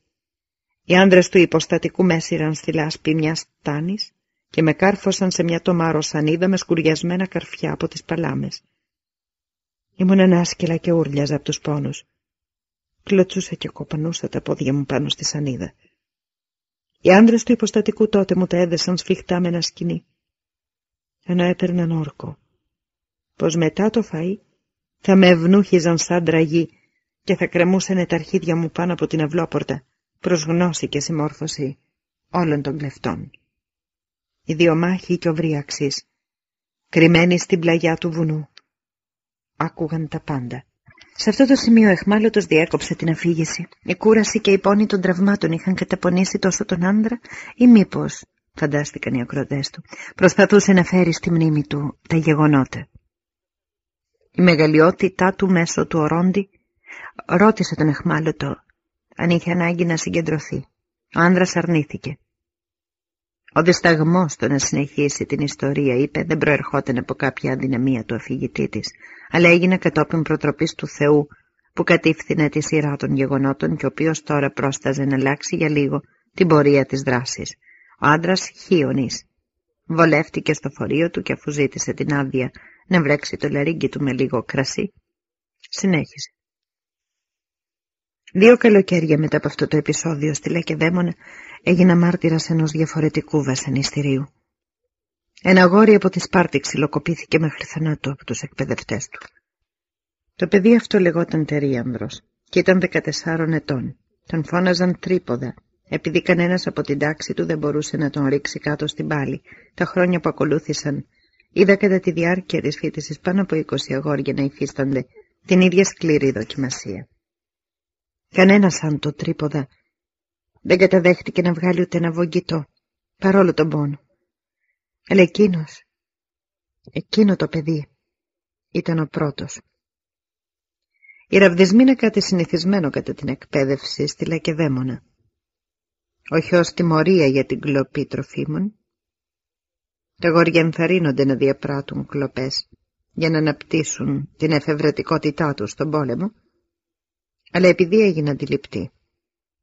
Οι άνδρες του υποστατικού με έσυραν στη λάσπη μιας τάνης και με κάρφωσαν σε μια τομάρο σανίδα με σκουριασμένα καρφιά από τις παλάμες. Ήμουν ανάσκελα και ούρλιαζα από τους πόνους. Κλωτσούσα και κοπανούσα τα πόδια μου πάνω στη σανίδα. Οι άντρες του υποστατικού τότε μου τα έδεσαν σφιχτά με ένα σκηνή. Ενώ έπαιρναν όρκο. Πως μετά το φαΐ θα με ευνούχιζαν σαν τραγή και θα κρεμούσαν τα αρχίδια μου πάνω από την αυλόπορτα προς γνώση και συμμόρφωση όλων των κλεφτών. Οι δύο μάχοι και ο βρίαξης, κρυμμένοι στην πλαγιά του βουνού, άκουγαν τα πάντα. Σε αυτό το σημείο εχμάλωτος διέκοψε την αφήγηση. Η κούραση και η πόνη των τραυμάτων είχαν καταπονήσει τόσο τον άντρα ή μήπως, φαντάστηκαν οι ακροτές του, προσπαθούσε να φέρει στη μνήμη του τα γεγονότα. Η μεγαλειότητά του μέσω του ορόντι ρώτησε τον εχμάλωτο αν είχε ανάγκη να συγκεντρωθεί. Ο άνδρας αρνήθηκε. Ο δισταγμός του να συνεχίσει την ιστορία, είπε, δεν προερχόταν από κάποια αδυναμία του αφηγητή της, αλλά έγινε κατόπιν προτροπής του Θεού, που κατήφθηνε τη σειρά των γεγονότων και ο οποίος τώρα πρόσταζε να αλλάξει για λίγο την πορεία της δράσης. Ο άντρας Χίωνης βολεύτηκε στο φορείο του και αφού ζήτησε την άδεια να βρέξει το λαρίγκι του με λίγο κρασί, συνέχισε. Δύο καλοκαίρια μετά από αυτό το επεισόδιο στη Λεκεδαίμονα έγινα μάρτυρας ενός διαφορετικού βασανιστηρίου. Ένα γόρι από τη Σπάρτη ξυλοκοπήθηκε μέχρι θανάτου από τους εκπαιδευτές του. Το παιδί αυτό λεγόταν Τερίανδρος και ήταν 14 ετών. Τον φώναζαν τρίποδα, επειδή κανένας από την τάξη του δεν μπορούσε να τον ρίξει κάτω στην πάλη. Τα χρόνια που ακολούθησαν, είδα κατά τη διάρκεια της φοιτησης πάνω από 20 αγόρια να υφίστανται την ίδια σκληρή δοκιμασία. Κανένας σαν το τρίποδα δεν καταδέχτηκε να βγάλει ούτε ένα βογγητό, παρόλο τον πόνο. Αλλά εκείνος, εκείνο το παιδί, ήταν ο πρώτος. Οι ραβδισμοί είναι κάτι συνηθισμένο κατά την εκπαίδευση στη Λακεδαίμονα. Όχι ως τιμωρία για την κλοπή τροφίμων. Τα γόρια ενθαρρύνονται να διαπράττουν κλοπές για να αναπτύσσουν την εφευρετικότητά τους στον πόλεμο, αλλά επειδή έγινε αντιληπτή.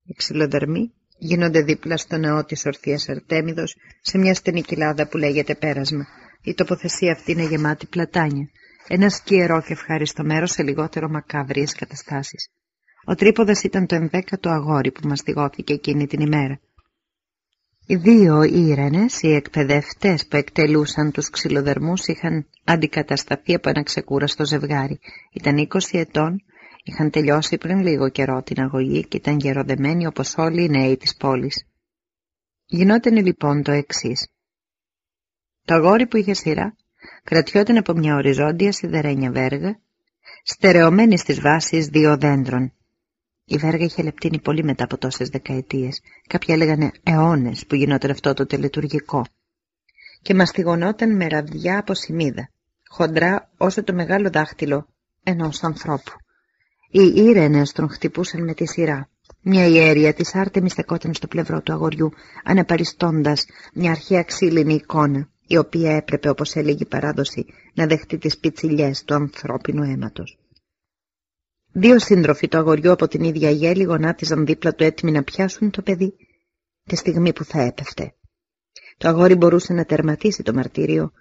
Οι ξυλοδαρμοί γίνονται δίπλα στο νεό της ορθίας Αρτέμιδος σε μια στενή κοιλάδα που λέγεται πέρασμα. Η τοποθεσία αυτή είναι γεμάτη πλατάνια ένας σκιερό και ευχάριστο μέρος σε λιγότερο μακάβριες καταστάσεις. Ο τρίποδας ήταν το ενδέκατο αγόρι που μας διγώθηκε εκείνη την ημέρα. Οι δύο ήρενες, οι εκπαιδευτές που εκτελούσαν τους ξυλοδερμούς είχαν αντικατασταθεί από ένα ξεκούραστο ζευγάρι. Ήταν 20 ετών, είχαν τελειώσει πριν λίγο καιρό την αγωγή και ήταν γεροδεμένοι όπως όλοι οι νέοι της πόλης. Γινόταν λοιπόν το εξής. Το αγόρι που είχε σειρά κρατιόταν από μια οριζόντια σιδερένια βέργα, στερεωμένη στις βάσεις δύο δέντρων. Η βέργα είχε λεπτύνει πολύ μετά από τόσες δεκαετίες, κάποιοι έλεγαν αιώνες που γινόταν αυτό το τελετουργικό, και μαστιγωνόταν με ραβδιά από σημίδα, χοντρά όσο το μεγάλο δάχτυλο ενός ανθρώπου. Οι ήρενες τον χτυπούσαν με τη σειρά. Μια ιέρια της Άρτεμις στεκόταν στο πλευρό του αγοριού, αναπαριστώντας μια αρχαία ξύλινη εικόνα η οποία έπρεπε, όπως έλεγε η παράδοση, να δεχτεί τις πιτσιλιές του ανθρώπινου αίματος. Δύο σύντροφοι του αγοριού από την ίδια γέλη γονάτιζαν δίπλα του έτοιμοι να πιάσουν το παιδί τη στιγμή που θα έπεφτε. Το αγόρι μπορούσε να τερματίσει το μαρτύριο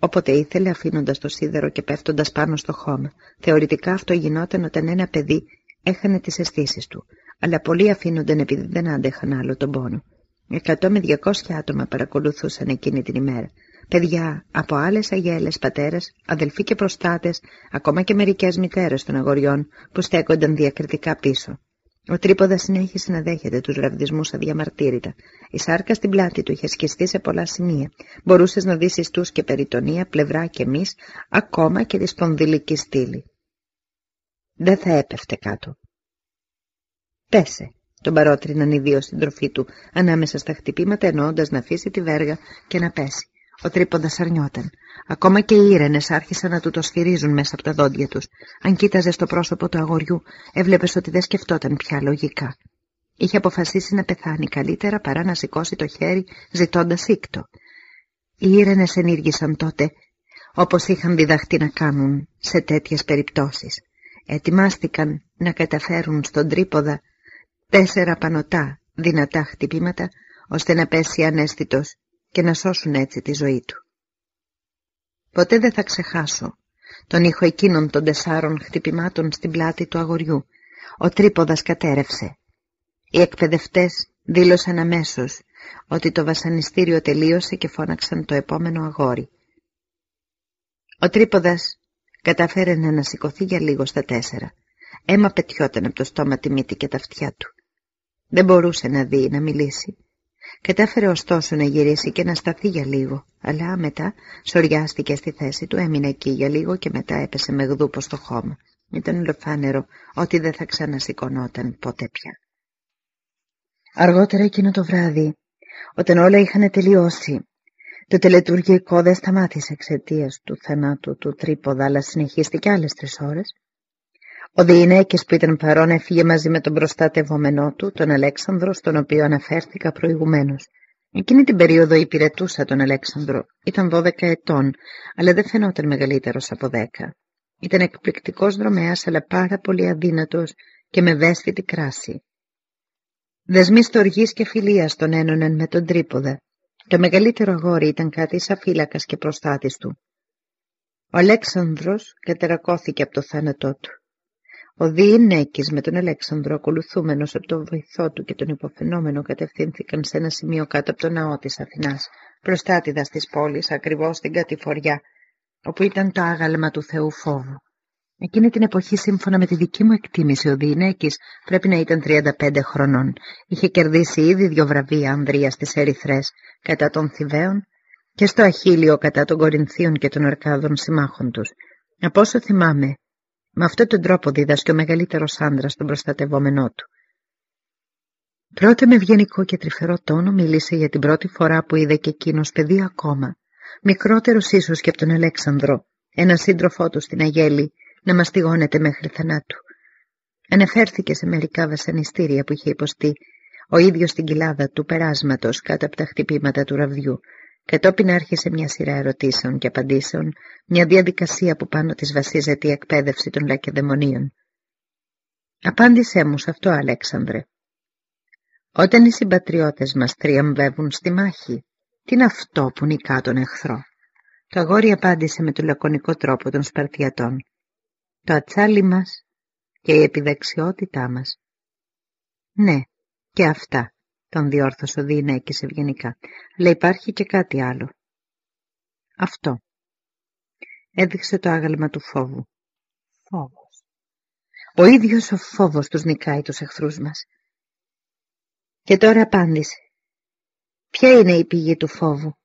όποτε ήθελε αφήνοντας το σίδερο και πέφτοντας πάνω στο χώμα. Θεωρητικά αυτό γινόταν όταν ένα παιδί έχανε τις αισθήσεις του, αλλά πολλοί αφήνονταν επειδή δεν άντεχαν άλλο τον πόνο. Εκατό με διακόσια άτομα παρακολουθούσαν εκείνη την ημέρα παιδιά από άλλες αγέλες πατέρες, αδελφοί και προστάτες, ακόμα και μερικές μητέρες των αγοριών που στέκονταν διακριτικά πίσω. Ο τρίποδα συνέχισε να δέχεται τους ραβδισμούς αδιαμαρτύρητα. Η σάρκα στην πλάτη του είχε σκιστεί σε πολλά σημεία. Μπορούσες να δεις ιστούς και περιτονία, πλευρά και μυς, ακόμα και τη σπονδυλική στήλη. Δεν θα έπεφτε κάτω. Πέσε, τον παρότριναν οι δύο στην τροφή του, ανάμεσα στα χτυπήματα εννοώντας να αφήσει τη βέργα και να πέσει. Ο τρίποντας αρνιόταν. Ακόμα και οι ήρενες άρχισαν να του το σφυρίζουν μέσα από τα δόντια τους. Αν κοίταζε στο πρόσωπο του αγοριού, έβλεπες ότι δεν σκεφτόταν πια λογικά. Είχε αποφασίσει να πεθάνει καλύτερα παρά να σηκώσει το χέρι ζητώντας σύκτο. Οι ήρενες ενήργησαν τότε, όπως είχαν διδαχτεί να κάνουν σε τέτοιες περιπτώσεις. Ετοιμάστηκαν να καταφέρουν στον τρίποδα τέσσερα πανωτά δυνατά χτυπήματα, ώστε να πέσει ανέστητος και να σώσουν έτσι τη ζωή του. Ποτέ δεν θα ξεχάσω τον ήχο εκείνων των τεσσάρων χτυπημάτων στην πλάτη του αγοριού. Ο τρίποδας κατέρευσε. Οι εκπαιδευτές δήλωσαν αμέσως ότι το βασανιστήριο τελείωσε και φώναξαν το επόμενο αγόρι. Ο τρίποδας κατάφερε να ανασηκωθεί για λίγο στα τέσσερα. Έμα πετιόταν από το στόμα τη μύτη και τα αυτιά του. Δεν μπορούσε να δει ή να μιλήσει. Κατάφερε ωστόσο να γυρίσει και να σταθεί για λίγο, αλλά μετά σοριάστηκε στη θέση του, έμεινε εκεί για λίγο και μετά έπεσε με γδούπο στο χώμα. Ήταν ολοφάνερο ότι δεν θα ξανασηκωνόταν ποτέ πια. Αργότερα εκείνο το βράδυ, όταν όλα είχαν τελειώσει, το τελετουργικό δεν σταμάτησε εξαιτίας του θανάτου του τρίποδα, αλλά συνεχίστηκε άλλες τρεις ώρες. Ο Διηνέκης που ήταν παρόν έφυγε μαζί με τον προστατευόμενό του, τον Αλέξανδρο, στον οποίο αναφέρθηκα προηγουμένως. Εκείνη την περίοδο υπηρετούσα τον Αλέξανδρο. Ήταν 12 ετών, αλλά δεν φαινόταν μεγαλύτερος από 10. Ήταν εκπληκτικός δρομέας, αλλά πάρα πολύ αδύνατος και με βέστητη κράση. Δεσμοί στοργής και φιλίας τον ένωναν με τον τρίποδα. Το μεγαλύτερο αγόρι ήταν κάτι σαν φύλακας και προστάτης του. Ο Αλέξανδρος κατερακώθηκε από το θάνατό του. Ο Διηνέκης με τον Αλέξανδρο ακολουθούμενος από τον βοηθό του και τον υποφαινόμενο κατευθύνθηκαν σε ένα σημείο κάτω από το ναό της Αθηνάς, προστάτηδας της πόλης, ακριβώς στην κατηφοριά, όπου ήταν το άγαλμα του Θεού Φόβου. Εκείνη την εποχή, σύμφωνα με τη δική μου εκτίμηση, ο Διηνέκης πρέπει να ήταν 35 χρονών. Είχε κερδίσει ήδη δύο βραβεία Ανδρίας στις Ερυθρές κατά των Θηβαίων και στο Αχίλιο κατά των Κορινθίων και των Αρκάδων συμμάχων τους. Από όσο θυμάμαι, με αυτόν τον τρόπο δίδασκε ο μεγαλύτερος άντρας τον προστατευόμενό του. Πρώτα με ευγενικό και τρυφερό τόνο μίλησε για την πρώτη φορά που είδε και εκείνο παιδί ακόμα, μικρότερος ίσως και από τον Αλέξανδρο, ένα σύντροφό του στην Αγέλη, να μαστιγώνεται μέχρι θανάτου. Ανεφέρθηκε σε μερικά βασανιστήρια που είχε υποστεί, ο ίδιος στην κοιλάδα του περάσματος κάτω από τα χτυπήματα του ραβδιού, Κατόπιν άρχισε μια σειρά ερωτήσεων και απαντήσεων, μια διαδικασία που πάνω της βασίζεται η εκπαίδευση των λακεδαιμονίων. Απάντησέ μου σε αυτό, Αλέξανδρε. Όταν οι συμπατριώτες μας τριαμβεύουν στη μάχη, τι είναι αυτό που νικά τον εχθρό; Το αγόρι απάντησε με το λακωνικό τρόπο των Σπαρτιατών. Το ατσάλι μας και η επιδεξιότητά μας. Ναι, και αυτά, τον διόρθωσε ο Διηνέκης ευγενικά. Αλλά υπάρχει και κάτι άλλο. Αυτό. Έδειξε το άγαλμα του φόβου. Φόβος. Ο ίδιος ο φόβος τους νικάει τους εχθρούς μας. Και τώρα απάντησε. Ποια είναι η πηγή του φόβου;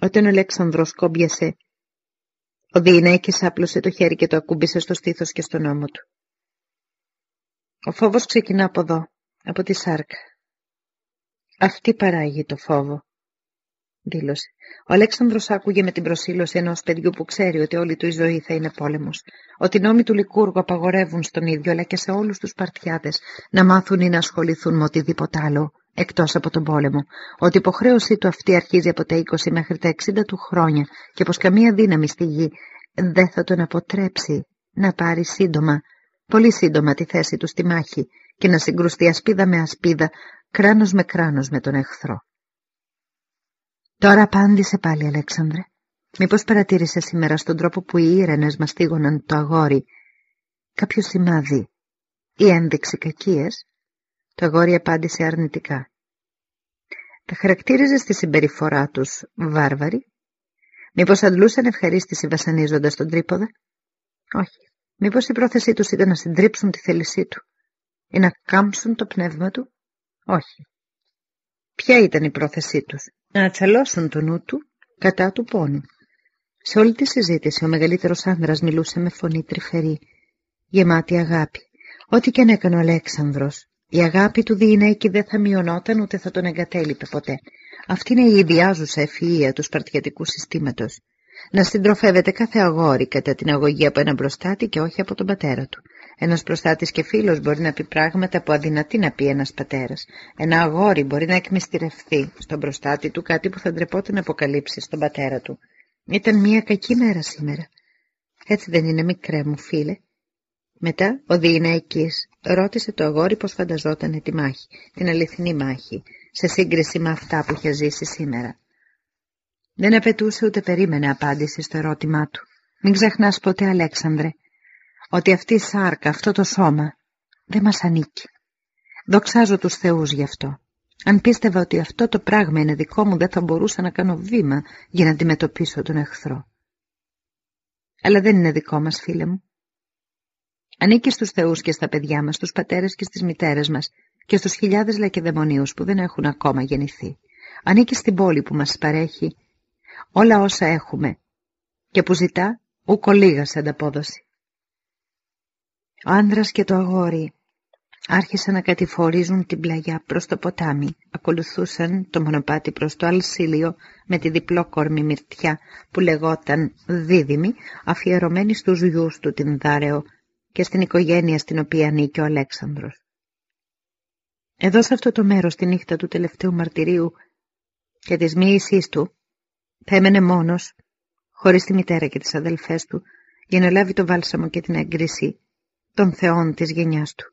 Όταν ο Αλέξανδρος κόμπιασε, ο Διηνέκης άπλωσε το χέρι και το ακούμπησε στο στήθος και στον ώμο του. Ο φόβος ξεκινά από εδώ, από τη σάρκα. Αυτή παράγει το φόβο, δήλωσε. Ο Αλέξανδρος άκουγε με την προσήλωση ενός παιδιού που ξέρει ότι όλη του η ζωή θα είναι πόλεμος. Ότι οι νόμοι του Λικούργου απαγορεύουν στον ίδιο αλλά και σε όλους τους παρτιάδες να μάθουν ή να ασχοληθούν με οτιδήποτε άλλο εκτός από τον πόλεμο. Ότι η υποχρέωσή του αυτή αρχίζει από τα 20 μέχρι τα 60 του χρόνια και πως καμία δύναμη στη γη δεν θα τον αποτρέψει να πάρει σύντομα, πολύ σύντομα τη θέση του στη μάχη και να συγκρουστεί ασπίδα με ασπίδα κράνος με κράνος με τον εχθρό. Τώρα απάντησε πάλι Αλέξανδρε. Μήπως παρατήρησε σήμερα στον τρόπο που οι ήρενες μαστίγωναν το αγόρι; Κάποιο σημάδι ή ένδειξη κακίες. Το αγόρι απάντησε αρνητικά. Τα χαρακτήριζε στη συμπεριφορά τους βάρβαροι. Μήπως αντλούσαν ευχαρίστηση βασανίζοντας τον τρίποδα; Όχι. Μήπως η πρόθεσή τους ήταν να συντρίψουν τη θέλησή του ή να κάμψουν το πνεύμα του; Όχι. Ποια ήταν η πρόθεσή τους, να ατσαλώσουν το νου του κατά του πόνου. Σε όλη τη συζήτηση ο μεγαλύτερος άνδρας μιλούσε με φωνή τρυφερή, γεμάτη αγάπη. Ό,τι και αν έκανε ο Αλέξανδρος, η αγάπη του διηνέκη δεν θα μειωνόταν ούτε θα τον εγκατέλειπε ποτέ. Αυτή είναι η ιδιάζουσα ευφυΐα του σπαρτιατικού συστήματος. Να συντροφεύεται κάθε αγόρι κατά την αγωγή από έναν προστάτη και όχι από τον πατέρα του. Ένας προστάτης και φίλος μπορεί να πει πράγματα που αδυνατεί να πει ένας πατέρας. Ένα αγόρι μπορεί να εκμυστηρευθεί στον προστάτη του κάτι που θα ντρεπόταν να αποκαλύψει στον πατέρα του. Ήταν μια κακή μέρα σήμερα. Έτσι δεν είναι μικρέ μου φίλε. Μετά ο Διηναίκης ρώτησε το αγόρι πως φανταζόταν τη μάχη, την αληθινή μάχη, σε σύγκριση με αυτά που είχε ζήσει σήμερα. Δεν απαιτούσε ούτε περίμενε απάντηση στο ερώτημά του. Μην ξεχνάς ποτέ, Αλέξανδρε, ότι αυτή η σάρκα, αυτό το σώμα, δεν μας ανήκει. Δοξάζω τους θεούς γι' αυτό. Αν πίστευα ότι αυτό το πράγμα είναι δικό μου, δεν θα μπορούσα να κάνω βήμα για να αντιμετωπίσω τον εχθρό. Αλλά δεν είναι δικό μας, φίλε μου. Ανήκει στους θεούς και στα παιδιά μας, στους πατέρες και στις μητέρες μας και στους χιλιάδες λακεδαιμονίους που δεν έχουν ακόμα γεννηθεί. Ανήκει στην πόλη που μας παρέχει όλα όσα έχουμε και που ζητά ούκο λίγας σε ανταπόδοση. Ο άνδρας και το αγόρι άρχισαν να κατηφορίζουν την πλαγιά προς το ποτάμι. Ακολουθούσαν το μονοπάτι προς το Αλσίλιο με τη διπλόκορμη μυρτιά που λεγόταν δίδυμη, αφιερωμένη στους γιους του την Δάρεο και στην οικογένεια στην οποία ανήκει ο Αλέξανδρος. Εδώ σε αυτό το μέρος τη νύχτα του τελευταίου μαρτυρίου και της μοίησής του θα έμενε μόνος, χωρίς τη μητέρα και τις αδελφές του, για να λάβει το βάλσαμο και την έγκριση των θεών της γενιάς του.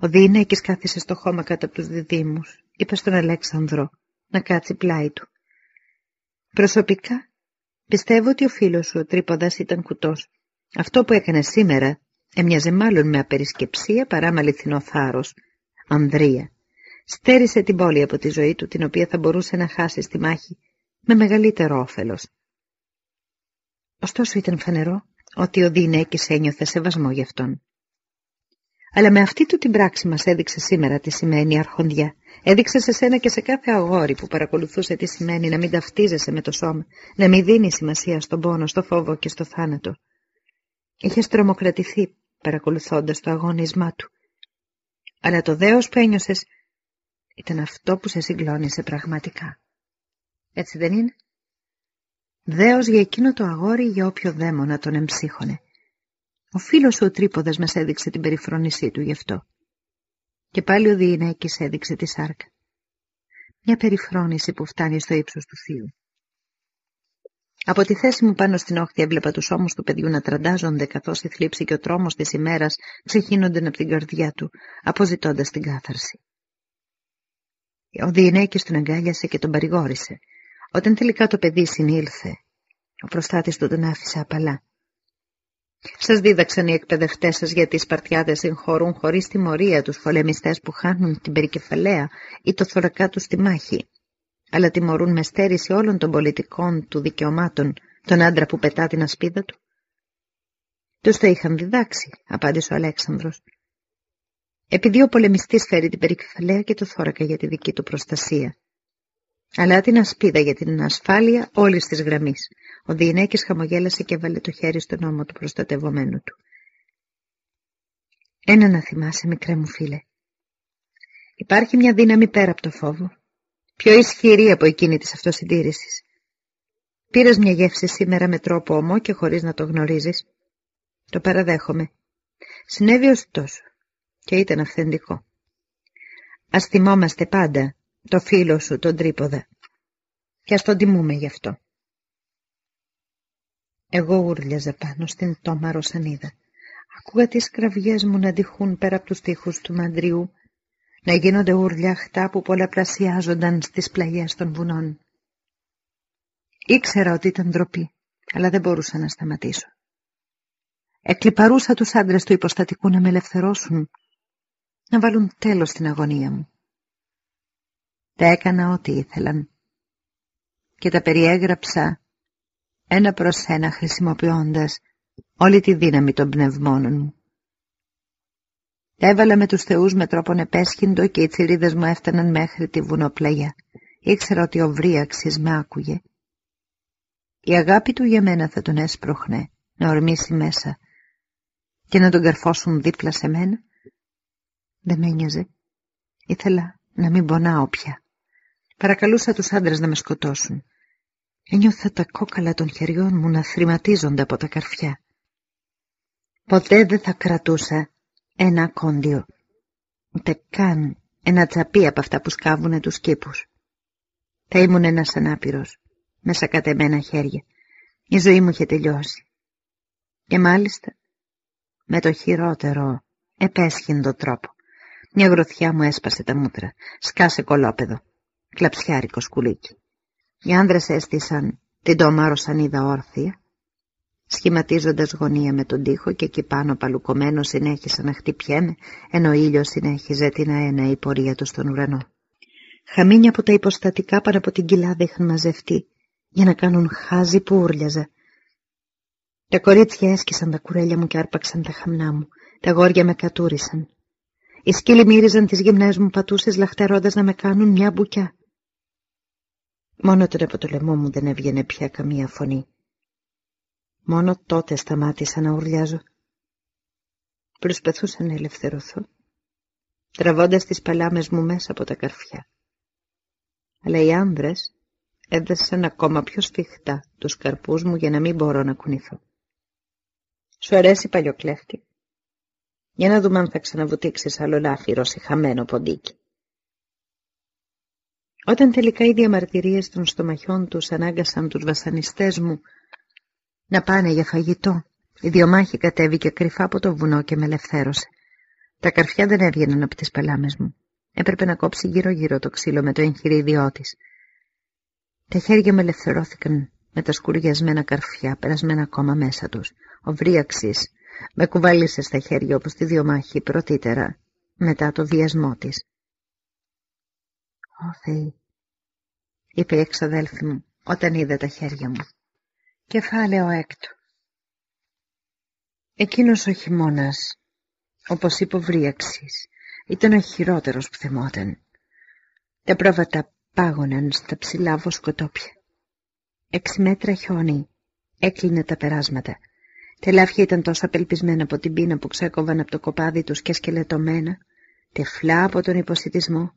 Ο Διηνέκης κάθισε στο χώμα κάτω από τους διδήμους. Είπε στον Αλέξανδρο να κάτσει πλάι του. Προσωπικά πιστεύω ότι ο φίλος σου ο τρίποδας ήταν κουτός. Αυτό που έκανε σήμερα έμοιαζε μάλλον με απερισκεψία παρά με αληθινό θάρρος. Ανδρία. Στέρισε την πόλη από τη ζωή του την οποία θα μπορούσε να χάσει στη μάχη με μεγαλύτερο όφελος. Ωστόσο ήταν φανερό ότι ο Διηνέκης ένιωθε σεβασμό γι' αυτόν. Αλλά με αυτή του την πράξη μας έδειξε σήμερα τι σημαίνει αρχοντιά. Έδειξε σε σένα και σε κάθε αγόρι που παρακολουθούσε τι σημαίνει να μην ταυτίζεσαι με το σώμα, να μην δίνει σημασία στον πόνο, στο φόβο και στο θάνατο. Είχες τρομοκρατηθεί παρακολουθώντας το αγώνισμά του. Αλλά το δέος που ένιωσες ήταν αυτό που σε συγκλώνησε πραγματικά. Έτσι δεν είναι; Δέος για εκείνο το αγόρι για όποιο δαίμονα τον εμψύχωνε. Ο φίλος σου ο τρίποδας μας έδειξε την περιφρόνησή του γι' αυτό. Και πάλι ο Διηνέκης έδειξε τη σάρκα. Μια περιφρόνηση που φτάνει στο ύψος του θείου. Από τη θέση μου πάνω στην όχθη έβλεπα τους ώμους του παιδιού να τραντάζονται καθώς η θλίψη και ο τρόμος της ημέρας ξεχύνονταν από την καρδιά του, αποζητώντας την κάθαρση. Ο Διηνέκης τον αγκάλιασε και τον παρηγόρησε. Όταν τελικά το παιδί συνήλθε, ο προστάτης του τον άφησε απαλά. Σας δίδαξαν οι εκπαιδευτές σας γιατί οι Σπαρτιάδες συγχωρούν χωρίς τιμωρία τους πολεμιστές που χάνουν την περικεφαλαία ή το θωρακά τους στη μάχη, αλλά τιμωρούν με στέρηση όλων των πολιτικών του δικαιωμάτων τον άντρα που πετά την ασπίδα του. Τους το είχαν διδάξει, απάντησε ο Αλέξανδρος. Επειδή ο πολεμιστής φέρει την περικεφαλαία και το θώρακα για τη δική του προστασία αλλά την ασπίδα για την ασφάλεια όλης της γραμμής. Ο Διηνέκης χαμογέλασε και έβαλε το χέρι στον ώμο του προστατευομένου του. Ένα να θυμάσαι, μικρέ μου φίλε. Υπάρχει μια δύναμη πέρα από το φόβο, πιο ισχυρή από εκείνη της αυτοσυντήρησης. Πήρες μια γεύση σήμερα με τρόπο ομό και χωρίς να το γνωρίζεις. Το παραδέχομαι. Συνέβη τόσο και ήταν αυθεντικό. Ας θυμόμαστε πάντα το φίλο σου, τον τρίποδα. Και ας τον τιμούμε γι' αυτό. Εγώ ούρλιαζα πάνω στην τόμαρο σανίδα. Ακούγα τις κραυγές μου να ντυχούν πέρα από τους τοίχους του μαντριού, να γίνονται ουρλιαχτά που πολλαπλασιάζονταν στις πλαγιές των βουνών. Ήξερα ότι ήταν ντροπή, αλλά δεν μπορούσα να σταματήσω. Εκλυπαρούσα τους άντρες του υποστατικού να με ελευθερώσουν, να βάλουν τέλος στην αγωνία μου. Τα έκανα ό,τι ήθελαν και τα περιέγραψα ένα προς ένα χρησιμοποιώντας όλη τη δύναμη των πνευμόνων μου. Τα έβαλα με τους θεούς με τρόπον επέσχυντο και οι τσιρίδες μου έφταναν μέχρι τη βουνοπλαγιά. Ήξερα ότι ο Βρίαξης με άκουγε. Η αγάπη του για μένα θα τον έσπροχνε να ορμήσει μέσα και να τον καρφώσουν δίπλα σε μένα. Δεν με ένοιαζε. Ήθελα να μην πονάω πια. Παρακαλούσα τους άντρες να με σκοτώσουν. Ένιωθα τα κόκαλα των χεριών μου να θρηματίζονται από τα καρφιά. Ποτέ δεν θα κρατούσα ένα κόντιο, ούτε καν ένα τσαπί από αυτά που σκάβουνε τους κήπους. Θα ήμουν ένας ανάπηρος, με σακατεμένα χέρια. Η ζωή μου είχε τελειώσει. Και μάλιστα με το χειρότερο, επέσχυντο τρόπο. Μια γροθιά μου έσπασε τα μούτρα, σκάσε κολόπεδο κλαψιάρικο σκουλίκι. Οι άνδρες έστησαν την τόμαρο σανίδα όρθια, σχηματίζοντας γωνία με τον τοίχο και εκεί πάνω παλουκωμένο συνέχισα να χτυπιέμαι, ενώ ο ήλιος συνέχιζε την αέναη πορεία του στον ουρανό. Χαμίνια από τα υποστατικά πάνω από την κοιλάδα είχαν μαζευτεί, για να κάνουν χάζι που ούρλιαζε. Τα κορίτσια έσκησαν τα κουρέλια μου και άρπαξαν τα χαμνά μου. Τα γόρια με κατούρισαν. Οι σκύλοι μύριζαν τις γυμνές μου πατούσες λαχτερώντας να με κάνουν μια μπουκιά. Μόνο τότε από το λαιμό μου δεν έβγαινε πια καμία φωνή. Μόνο τότε σταμάτησα να ουρλιάζω. Προσπαθούσα να ελευθερωθώ, τραβώντας τις παλάμες μου μέσα από τα καρφιά. Αλλά οι άνδρες έδεσαν ακόμα πιο σφιχτά τους καρπούς μου για να μην μπορώ να κουνηθώ. Σου αρέσει παλιοκλέφτη. Για να δούμε αν θα ξαναβουτήξεις άλλο λάφυρο σε χαμένο ποντίκι. Όταν τελικά οι διαμαρτυρίες των στομαχιών τους ανάγκασαν τους βασανιστές μου να πάνε για φαγητό, η διομάχη κατέβηκε κρυφά από το βουνό και με ελευθέρωσε. Τα καρφιά δεν έβγαιναν από τις παλάμες μου. Έπρεπε να κόψει γύρω-γύρω το ξύλο με το εγχειρίδιό της. Τα χέρια με ελευθερώθηκαν με τα σκουριασμένα καρφιά περασμένα ακόμα μέσα τους. Ο βρίαξης με κουβάλισε στα χέρια όπως τη διομάχη πρωτήτερα μετά το βιασμό της. «Ω Θεή», είπε η εξαδέλφη μου όταν είδε τα χέρια μου. Κεφάλαιο έκτο. Εκείνος ο χειμώνας, όπως είπε ο Βρίαξης, ήταν ο χειρότερος που θεμόταν. Τα πρόβατα πάγωναν στα ψηλά βοσκοτόπια. Έξι μέτρα χιόνι έκλεινε τα περάσματα. Τα ελάφια ήταν τόσο απελπισμένα από την πείνα που ξέκοβαν από το κοπάδι τους και σκελετωμένα, τεφλά από τον υποσυτισμό,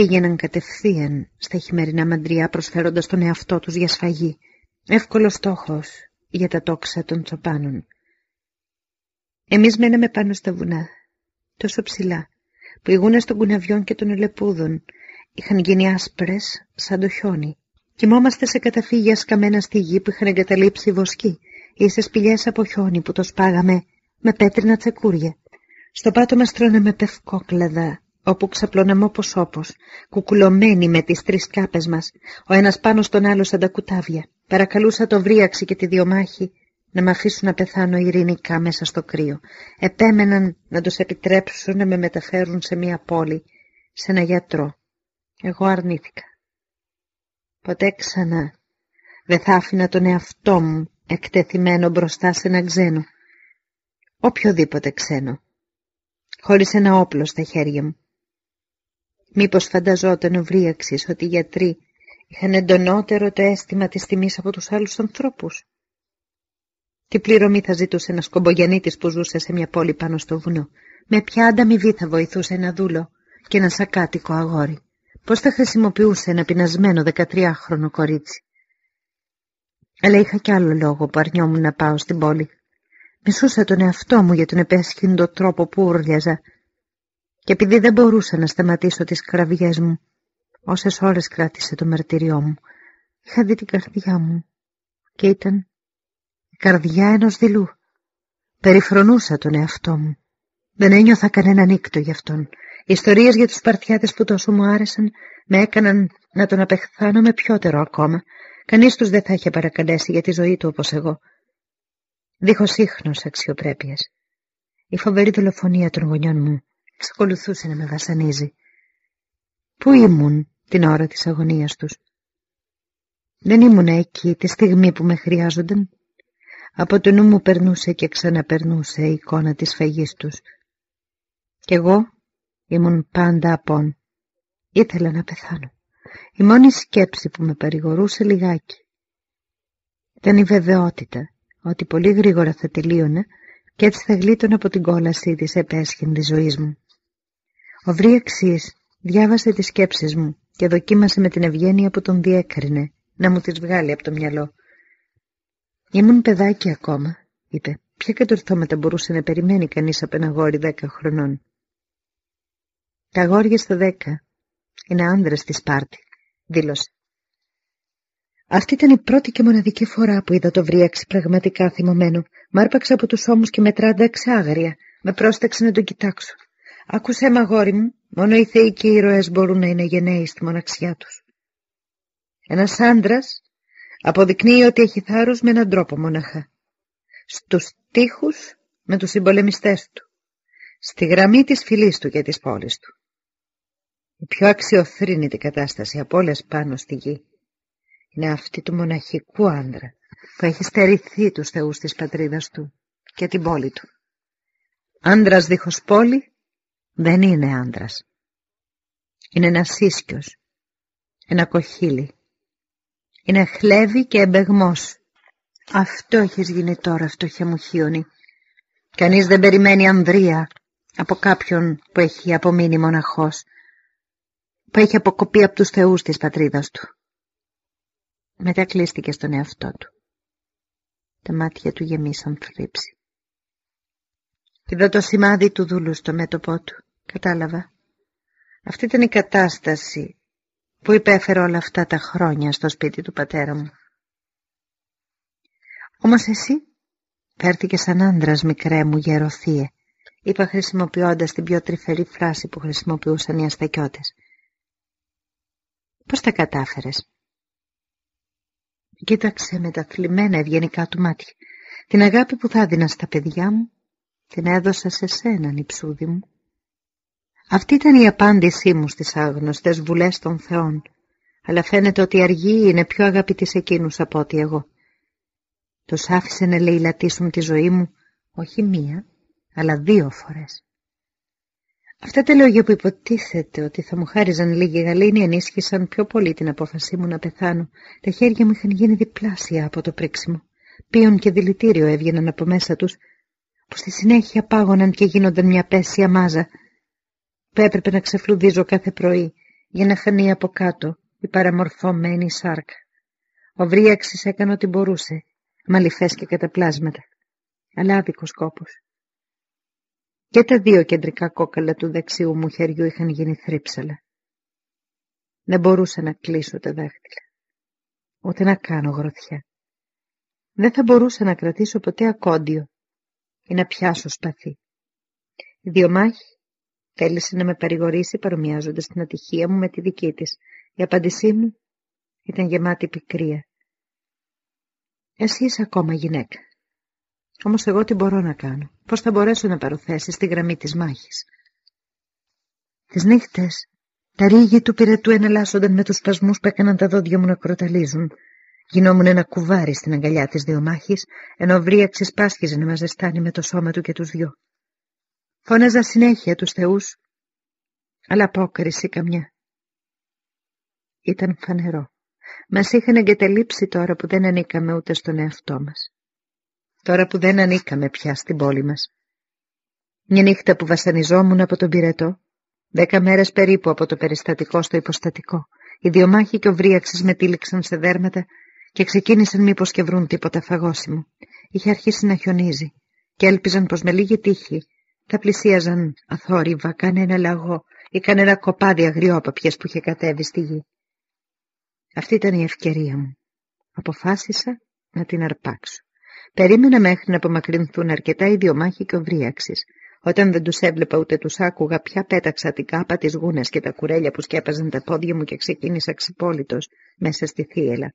πήγαιναν κατευθείαν στα χειμερινά μαντριά προσφέροντας τον εαυτό τους για σφαγή. Εύκολος στόχος για τα τόξα των τσοπάνων. Εμείς μέναμε πάνω στα βουνά, τόσο ψηλά, που οι γούνες των κουναβιών και των ελεπούδων είχαν γίνει άσπρες σαν το χιόνι. Κοιμόμαστε σε καταφύγια σκαμμένα στη γη που είχαν εγκαταλείψει βοσκοί ή σε σπηλιές από χιόνι που το σπάγαμε με πέτρινα τσεκούρια. Στο πάτωμα στρώναμε πευκόκλαδα όπου ξαπλώναμε όπως όπως, κουκουλωμένοι με τις τρεις κάπες μας, ο ένας πάνω στον άλλο σαν τα κουτάβια. Παρακαλούσα το βρίαξη και τη διομάχη να με αφήσουν να πεθάνω ειρηνικά μέσα στο κρύο. Επέμεναν να τους επιτρέψουν να με μεταφέρουν σε μια πόλη, σε ένα γιατρό. Εγώ αρνήθηκα. Ποτέ ξανά δεν θα άφηνα τον εαυτό μου εκτεθειμένο μπροστά σε ένα ξένο. Οποιοδήποτε ξένο. Χωρίς ένα όπλο στα χέρια μου. Μήπως φανταζόταν ο Βρίαξης ότι οι γιατροί είχαν εντονότερο το αίσθημα της τιμής από τους άλλους ανθρώπους; Τι πληρωμή θα ζητούσε ένας κομπογιανίτης που ζούσε σε μια πόλη πάνω στο βουνό; Με ποια ανταμοιβή θα βοηθούσε ένα δούλο και ένα σακάτικο αγόρι; Πώς θα χρησιμοποιούσε ένα πεινασμένο 13χρονο κορίτσι; Αλλά είχα κι άλλο λόγο που αρνιόμουν να πάω στην πόλη. Μισούσα τον εαυτό μου για τον επέσχυντο τρόπο που ούρλιαζα και επειδή δεν μπορούσα να σταματήσω τις κραυγές μου, όσες ώρες κράτησε το μαρτυριό μου, είχα δει την καρδιά μου και ήταν η καρδιά ενός δειλού. Περιφρονούσα τον εαυτό μου. Δεν ένιωθα κανένα νύκτο γι' αυτόν. Οι ιστορίες για τους Σπαρτιάτες που τόσο μου άρεσαν με έκαναν να τον απεχθάνω με πιότερο ακόμα. Κανείς τους δεν θα είχε παρακαλέσει για τη ζωή του όπως εγώ. Δίχως ίχνος αξιοπρέπειας. Η φοβερή δολοφονία των γονιών μου εξακολουθούσε να με βασανίζει. Πού ήμουν την ώρα της αγωνίας τους; Δεν ήμουν εκεί τη στιγμή που με χρειάζονταν. Από το νου μου περνούσε και ξαναπερνούσε η εικόνα της φαγής τους. Κι εγώ ήμουν πάντα απόν. Ήθελα να πεθάνω. Η μόνη σκέψη που με παρηγορούσε λιγάκι ήταν η βεβαιότητα ότι πολύ γρήγορα θα τελείωνε και έτσι θα γλίτωνα από την κόλαση της επέσχυνης ζωής μου. Ο Βρίαξης διάβασε τις σκέψεις μου και δοκίμασε με την ευγένεια που τον διέκρινε να μου τις βγάλει από το μυαλό. «Ήμουν παιδάκι ακόμα», είπε. «Ποια κατορθώματα μπορούσε να περιμένει κανείς από ένα γόρι δέκα χρονών». «Τα αγόρια στα δέκα είναι άνδρες στη Σπάρτη», δήλωσε. Αυτή ήταν η πρώτη και μοναδική φορά που είδα το βρίαξη πραγματικά θυμωμένο. Μ' άρπαξε από τους ώμους και με τράνταξε άγρια. Με πρόσταξε να τον κοιτάξω. Άκουσέ μαγόρι μου, μόνο οι θεοί και οι ήρωες μπορούν να είναι γενναίοι στη μοναξιά τους. Ένας άντρας αποδεικνύει ότι έχει θάρρος με έναν τρόπο μοναχά. Στους τείχους με τους συμπολεμιστές του. Στη γραμμή της φυλής του και της πόλης του. Η πιο αξιοθρύνητη κατάσταση από όλες πάνω στη γη είναι αυτή του μοναχικού άντρα που έχει στερηθεί τους θεούς της πατρίδας του και την πόλη του. Άντρας δίχως πόλη δεν είναι άντρας. Είναι ένας ίσκιος, ένα κοχύλι. Είναι χλέβη και εμπεγμός. Αυτό έχεις γίνει τώρα, φτωχέ μου χίονι. Κανείς δεν περιμένει ανδρεία από κάποιον που έχει απομείνει μοναχός, που έχει αποκοπεί από τους θεούς της πατρίδας του. Μετά κλείστηκε στον εαυτό του. Τα μάτια του γεμίσαν θρύψη. Είδα το σημάδι του δούλου στο μέτωπό του. Κατάλαβα. Αυτή ήταν η κατάσταση που υπέφερε όλα αυτά τα χρόνια στο σπίτι του πατέρα μου. Όμως εσύ φέρθηκε σαν άντρας μικρέ μου γεροθύε, είπα χρησιμοποιώντας την πιο τρυφερή φράση που χρησιμοποιούσαν οι αστακιώτες. Πώς τα κατάφερες; Κοίταξε με τα θλιμμένα ευγενικά του μάτια. Την αγάπη που θα έδινα στα παιδιά μου, την έδωσα σε σένα, νυψούδι μου. Αυτή ήταν η απάντησή μου στις άγνωστες βουλές των θεών, αλλά φαίνεται ότι η αργή είναι πιο αγαπητή σε εκείνους από ότι εγώ. Τους άφησε να λαιλατίσουν τη ζωή μου όχι μία, αλλά δύο φορές. Αυτά τα λόγια που υποτίθεται ότι θα μου χάριζαν λίγη γαλήνη ενίσχυσαν πιο πολύ την απόφασή μου να πεθάνω. Τα χέρια μου είχαν γίνει διπλάσια από το πρίξιμο. Πίον και δηλητήριο έβγαιναν από μέσα τους, που στη συνέχεια πάγωναν και γίνονταν μια πέσια μάζα, που έπρεπε να ξεφλουδίζω κάθε πρωί για να χανεί από κάτω η παραμορφωμένη σάρκα. Ο Βρίαξης έκανε ό,τι μπορούσε, μαλλιφές και καταπλάσματα, αλλά άδικος κόπος. Και τα δύο κεντρικά κόκαλα του δεξιού μου χεριού είχαν γίνει θρύψαλα. Δεν μπορούσα να κλείσω τα δάχτυλα, ούτε να κάνω γροθιά. Δεν θα μπορούσα να κρατήσω ποτέ ακόντιο ή να πιάσω σπαθί. Η Διομάχη θέλησε να με παρηγορήσει παρομοιάζοντας την ατυχία μου με τη δική της. Η απάντησή μου ήταν γεμάτη πικρία. Εσύ είσαι ακόμα γυναίκα. Όμως εγώ τι μπορώ να κάνω; Πώς θα μπορέσω να παροθέσει στη γραμμή της μάχης; Τις νύχτες τα ρίγη του πυρετού εναλλάσσονταν με τους σπασμούς που έκαναν τα δόντια μου να κροταλίζουν. Γινόμουν ένα κουβάρι στην αγκαλιά της διομάχης, ενώ ο βρίαξης πάσχιζε να μας με το σώμα του και τους δυο. Φώναζα συνέχεια τους θεούς, αλλά απόκριση καμιά. Ήταν φανερό. Μας είχαν εγκαταλείψει τώρα που δεν ανήκαμε ούτε στον εαυτό μας. Τώρα που δεν ανήκαμε πια στην πόλη μας. Μια νύχτα που βασανιζόμουν από τον πυρετό, δέκα μέρες περίπου από το περιστατικό στο υποστατικό, οι διομάχοι και ο βρίαξης με τύλιξαν σε δέρματα και ξεκίνησαν μήπως και βρουν τίποτα φαγόσιμο. Είχε αρχίσει να χιονίζει και έλπιζαν πως με λίγη τύχη θα πλησίαζαν αθόρυβα κανένα λαγό ή κανένα κοπάδι αγριόπαπιες που είχε κατέβει στη γη. Αυτή ήταν η ευκαιρία μου. Αποφάσισα να την αρπάξω. Περίμενα μέχρι να απομακρυνθούν αρκετά οι διομάχοι και ο βρίαξης. Όταν δεν τους έβλεπα ούτε τους άκουγα, πια πέταξα την κάπα, τις γούνες και τα κουρέλια που σκέπαζαν τα πόδια μου και ξεκίνησα ξυπόλυτος μέσα στη θύελα.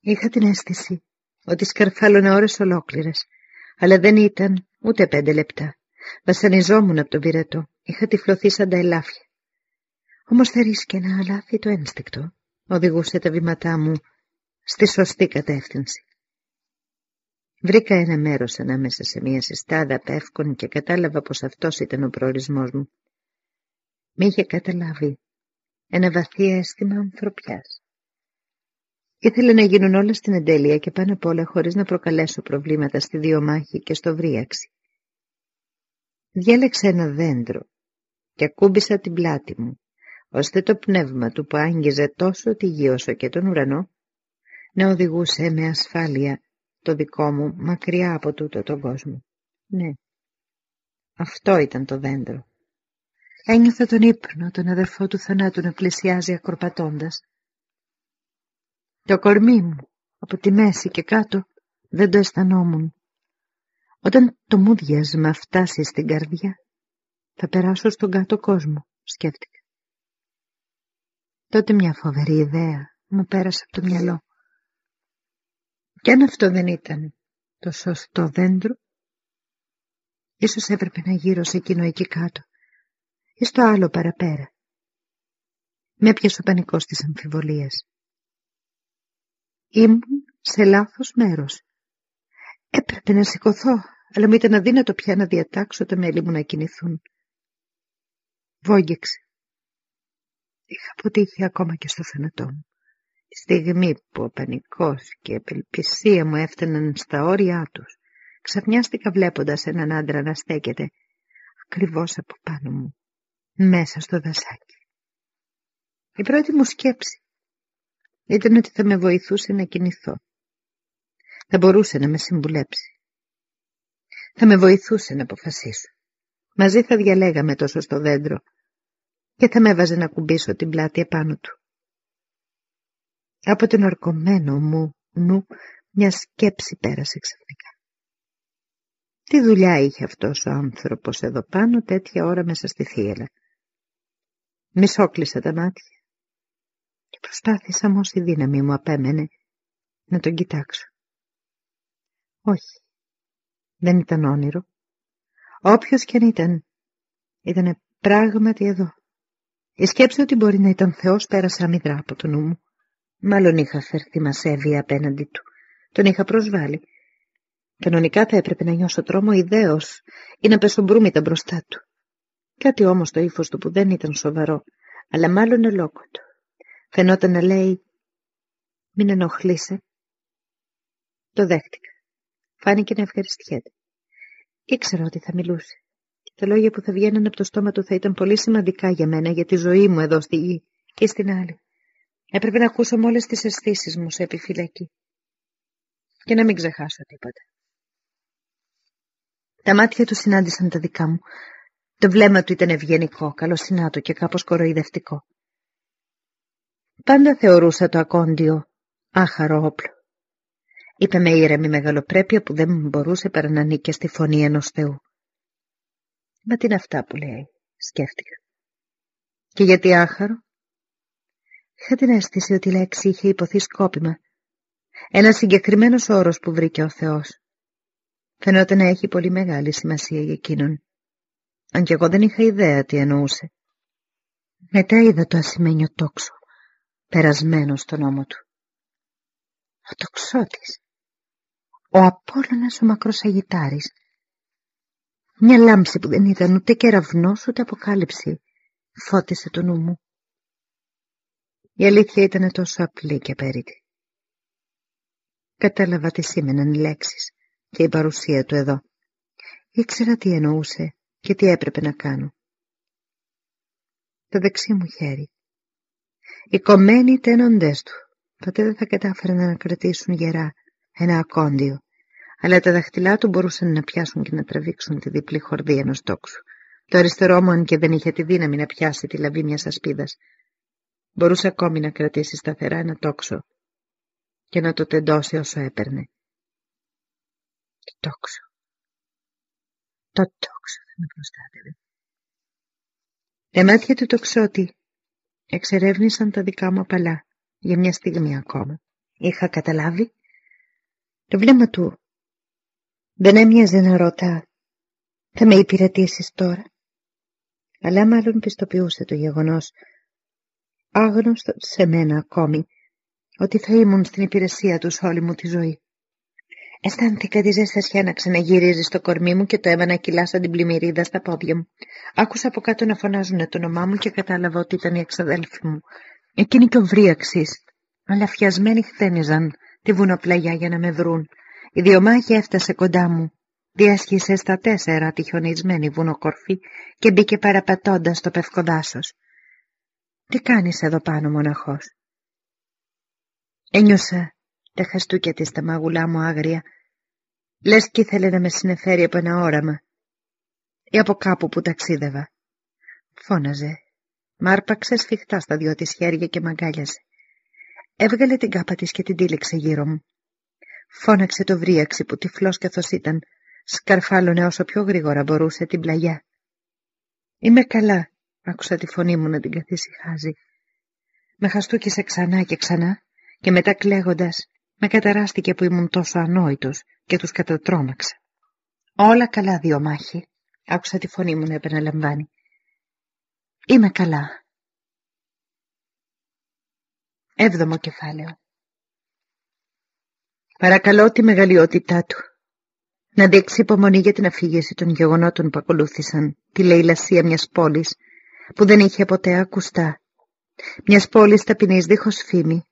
Είχα την αίσθηση ότι σκαρφάλωνα ώρες ολόκληρες, αλλά δεν ήταν ούτε πέντε λεπτά. Βασανιζόμουν από τον πυρετό. Είχα τυφλωθεί σαν τα ελάφια. Όμως θα ρίσκε να λάθει το ένστικτο. Οδηγούσε τα βήματά μου στη σωστή κατεύθυνση. Βρήκα ένα μέρος ανάμεσα σε μια συστάδα πεύκων και κατάλαβα πως αυτός ήταν ο προορισμός μου. Με είχε καταλάβει ένα βαθύ αίσθημα ανθρωπιάς. Ήθελε να γίνουν όλα στην εντέλεια και πάνω απ' όλα χωρίς να προκαλέσω προβλήματα στη διομάχη και στο βρίαξη. Διάλεξα ένα δέντρο και ακούμπησα την πλάτη μου, ώστε το πνεύμα του που άγγιζε τόσο τη γη όσο και τον ουρανό, να οδηγούσε με ασφάλεια το δικό μου μακριά από τούτο τον κόσμο. Ναι, αυτό ήταν το δέντρο. Ένιωθα τον ύπνο, τον αδερφό του θανάτου να πλησιάζει ακροπατώντας. Το κορμί μου, από τη μέση και κάτω, δεν το αισθανόμουν. Όταν το μούδιασμα φτάσει στην καρδιά, θα περάσω στον κάτω κόσμο, σκέφτηκα. Τότε μια φοβερή ιδέα μου πέρασε από το μυαλό. Κι αν αυτό δεν ήταν το σωστό δέντρο, ίσως έπρεπε να γύρω σε εκείνο εκεί κάτω ή στο άλλο παραπέρα. Με έπιασε ο πανικός της αμφιβολίας. Ήμουν σε λάθος μέρος. Έπρεπε να σηκωθώ, αλλά μου ήταν αδύνατο πια να διατάξω τα μέλη μου να κινηθούν. Βόγγεξε. Είχα αποτύχει ακόμα και στο θάνατό μου. Η στιγμή που ο πανικός και η απελπισία μου έφταναν στα όρια τους, ξαφνιάστηκα βλέποντας έναν άντρα να στέκεται ακριβώς από πάνω μου, μέσα στο δασάκι. Η πρώτη μου σκέψη ήταν ότι θα με βοηθούσε να κινηθώ. Θα μπορούσε να με συμβουλέψει. Θα με βοηθούσε να αποφασίσω. Μαζί θα διαλέγαμε τόσο στο δέντρο και θα με έβαζε να κουμπίσω την πλάτη επάνω του. Από τον ορκωμένο μου νου μια σκέψη πέρασε ξαφνικά. Τι δουλειά είχε αυτός ο άνθρωπος εδώ πάνω τέτοια ώρα μέσα στη θύελα; Μισόκλεισα τα μάτια και προσπάθησα με όση δύναμη μου απέμενε να τον κοιτάξω. Όχι, δεν ήταν όνειρο. Όποιος και αν ήταν, ήταν πράγματι εδώ. Η σκέψη ότι μπορεί να ήταν Θεός πέρασε αμυδρά από το νου μου. Μάλλον είχα φέρθει μασέβια απέναντι του. Τον είχα προσβάλει. Κανονικά θα έπρεπε να νιώσω τρόμο ιδέως ή να πέσω μπρούμητα μπροστά του. Κάτι όμως το ύφος του που δεν ήταν σοβαρό, αλλά μάλλον ελόκοτο. Φαινόταν να λέει «Μην ενοχλείσαι». Το δέχτηκα. Φάνηκε να ευχαριστιέται. Ήξερα ότι θα μιλούσε. Και τα λόγια που θα βγαίνουν από το στόμα του θα ήταν πολύ σημαντικά για μένα, για τη ζωή μου εδώ στη γη και στην άλλη. Έπρεπε να ακούσω με όλες τις αισθήσεις μου σε επιφυλακή. Και να μην ξεχάσω τίποτα. Τα μάτια του συνάντησαν τα δικά μου. Το βλέμμα του ήταν ευγενικό, καλοσυνάτο και κάπως κοροϊδευτικό. Πάντα θεωρούσα το ακόντιο άχαρο όπλο. Είπε με ήρεμη μεγαλοπρέπεια που δεν μπορούσε παρά να νίκε στη φωνή ενός Θεού. Μα τι είναι αυτά που λέει, σκέφτηκα. Και γιατί άχαρο; Είχα την αίσθηση ότι η λέξη είχε υποθεί σκόπιμα. Ένας συγκεκριμένος όρος που βρήκε ο Θεός. Φαινόταν να έχει πολύ μεγάλη σημασία για εκείνον. Αν κι εγώ δεν είχα ιδέα τι εννοούσε. Μετά είδα το ασημένιο τόξο, περασμένο στον ώμο του. Ο τοξότης. Ο Απόλλωνας ο μακροσαγιτάρης. Μια λάμψη που δεν ήταν ούτε κεραυνός ούτε αποκάλυψη φώτισε το νου μου. Η αλήθεια ήταν τόσο απλή και απέριτη. Κατάλαβα τι σήμαιναν οι λέξεις και η παρουσία του εδώ. Ήξερα τι εννοούσε και τι έπρεπε να κάνω. Το δεξί μου χέρι. Οι κομμένοι τένοντές του ποτέ δεν θα κατάφεραν να κρατήσουν γερά ένα ακόντιο, αλλά τα δαχτυλά του μπορούσαν να πιάσουν και να τραβήξουν τη διπλή χορδή ενός τόξου. Το αριστερό μου, αν και δεν είχε τη δύναμη να πιάσει τη λαβή μιας ασπίδας, μπορούσε ακόμη να κρατήσει σταθερά ένα τόξο και να το τεντώσει όσο έπαιρνε. Το τόξο. Το τόξο θα με προστάτευε. Τα μάτια του τοξότη εξερεύνησαν τα δικά μου απαλά για μια στιγμή ακόμα. Είχα καταλάβει το βλέμμα του δεν έμοιαζε να ρωτά θα με υπηρετήσεις τώρα; Αλλά μάλλον πιστοποιούσε το γεγονός άγνωστο σε μένα ακόμη ότι θα ήμουν στην υπηρεσία τους όλη μου τη ζωή. Αισθάνθηκα τη ζεστασιά να ξαναγυρίζει στο κορμί μου και το αίμα να κυλά σαν την πλημμυρίδα στα πόδια μου. Άκουσα από κάτω να φωνάζουν το όνομά μου και κατάλαβα ότι ήταν οι εξαδέλφοι μου. Εκείνοι και ο βρίαξης, αλλά φιασμένοι χθένιζαν τη βουνοπλαγιά για να με βρουν. Η διομάχη έφτασε κοντά μου. Διάσχισε στα τέσσερα τη χιονισμένη βουνοκορφή και μπήκε παραπατώντας στο πευκοδάσος. «Τι κάνεις εδώ πάνω, μοναχός» Ένιωσα τα χαστούκια της στα μάγουλά μου άγρια, λες κι ήθελε να με συνεφέρει από ένα όραμα ή από κάπου που ταξίδευα. Φώναζε, μ' άρπαξε σφιχτά στα δυο της χέρια και μ' αγκάλιασε. Έβγαλε την κάπα της και την τύλιξε γύρω μου. Φώναξε το βρίαξι που τυφλός καθώς ήταν, σκαρφάλωνε όσο πιο γρήγορα μπορούσε την πλαγιά. «Είμαι καλά», άκουσα τη φωνή μου να την καθησυχάζει. Με χαστούκισε ξανά και ξανά και μετά κλαίγοντας με καταράστηκε που ήμουν τόσο ανόητος και τους κατατρόμαξα. «Όλα καλά, δύο μάχη», άκουσα τη φωνή μου να επαναλαμβάνει. «Είμαι καλά». Έβδομο κεφάλαιο Παρακαλώ τη μεγαλειότητά του να δείξει υπομονή για την αφήγηση των γεγονότων που ακολούθησαν τη λαιλασία μιας πόλης που δεν είχε ποτέ ακουστά, μιας πόλης ταπεινής δίχως φήμη,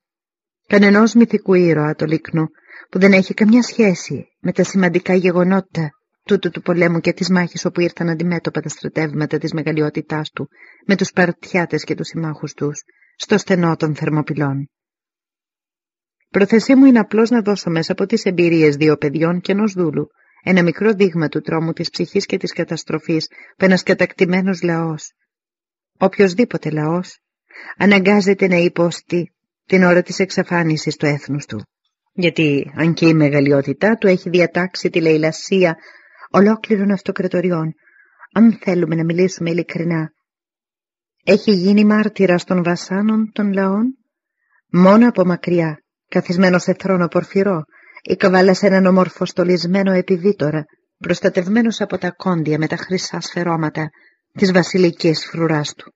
κανενός μυθικού ήρωα το λίκνο που δεν έχει καμιά σχέση με τα σημαντικά γεγονότα τούτου του πολέμου και της μάχης όπου ήρθαν αντιμέτωπα τα στρατεύματα της μεγαλειότητάς του με τους παρτιάτες και τους συμμάχους τους στο στενό των θερμοπυλών. Προθεσή μου είναι απλώς να δώσω μέσα από τις εμπειρίες δύο παιδιών και ενός δούλου ένα μικρό δείγμα του τρόμου της ψυχής και της καταστροφής που ένας κατακτημένος λαός, οποιοδήποτε λαός, αναγκάζεται να υποστεί την ώρα της εξαφάνισης του έθνους του. Γιατί αν και η μεγαλειότητά του έχει διατάξει τη λαιλασία ολόκληρων αυτοκρατοριών, αν θέλουμε να μιλήσουμε ειλικρινά, έχει γίνει μάρτυρας των βασάνων των λαών μόνο από μακριά, καθισμένος σε θρόνο πορφυρό ή καβάλα σε έναν όμορφο στολισμένο επιβίτορα, προστατευμένος από τα κόντια με τα χρυσά σφαιρώματα της βασιλικής φρουράς του.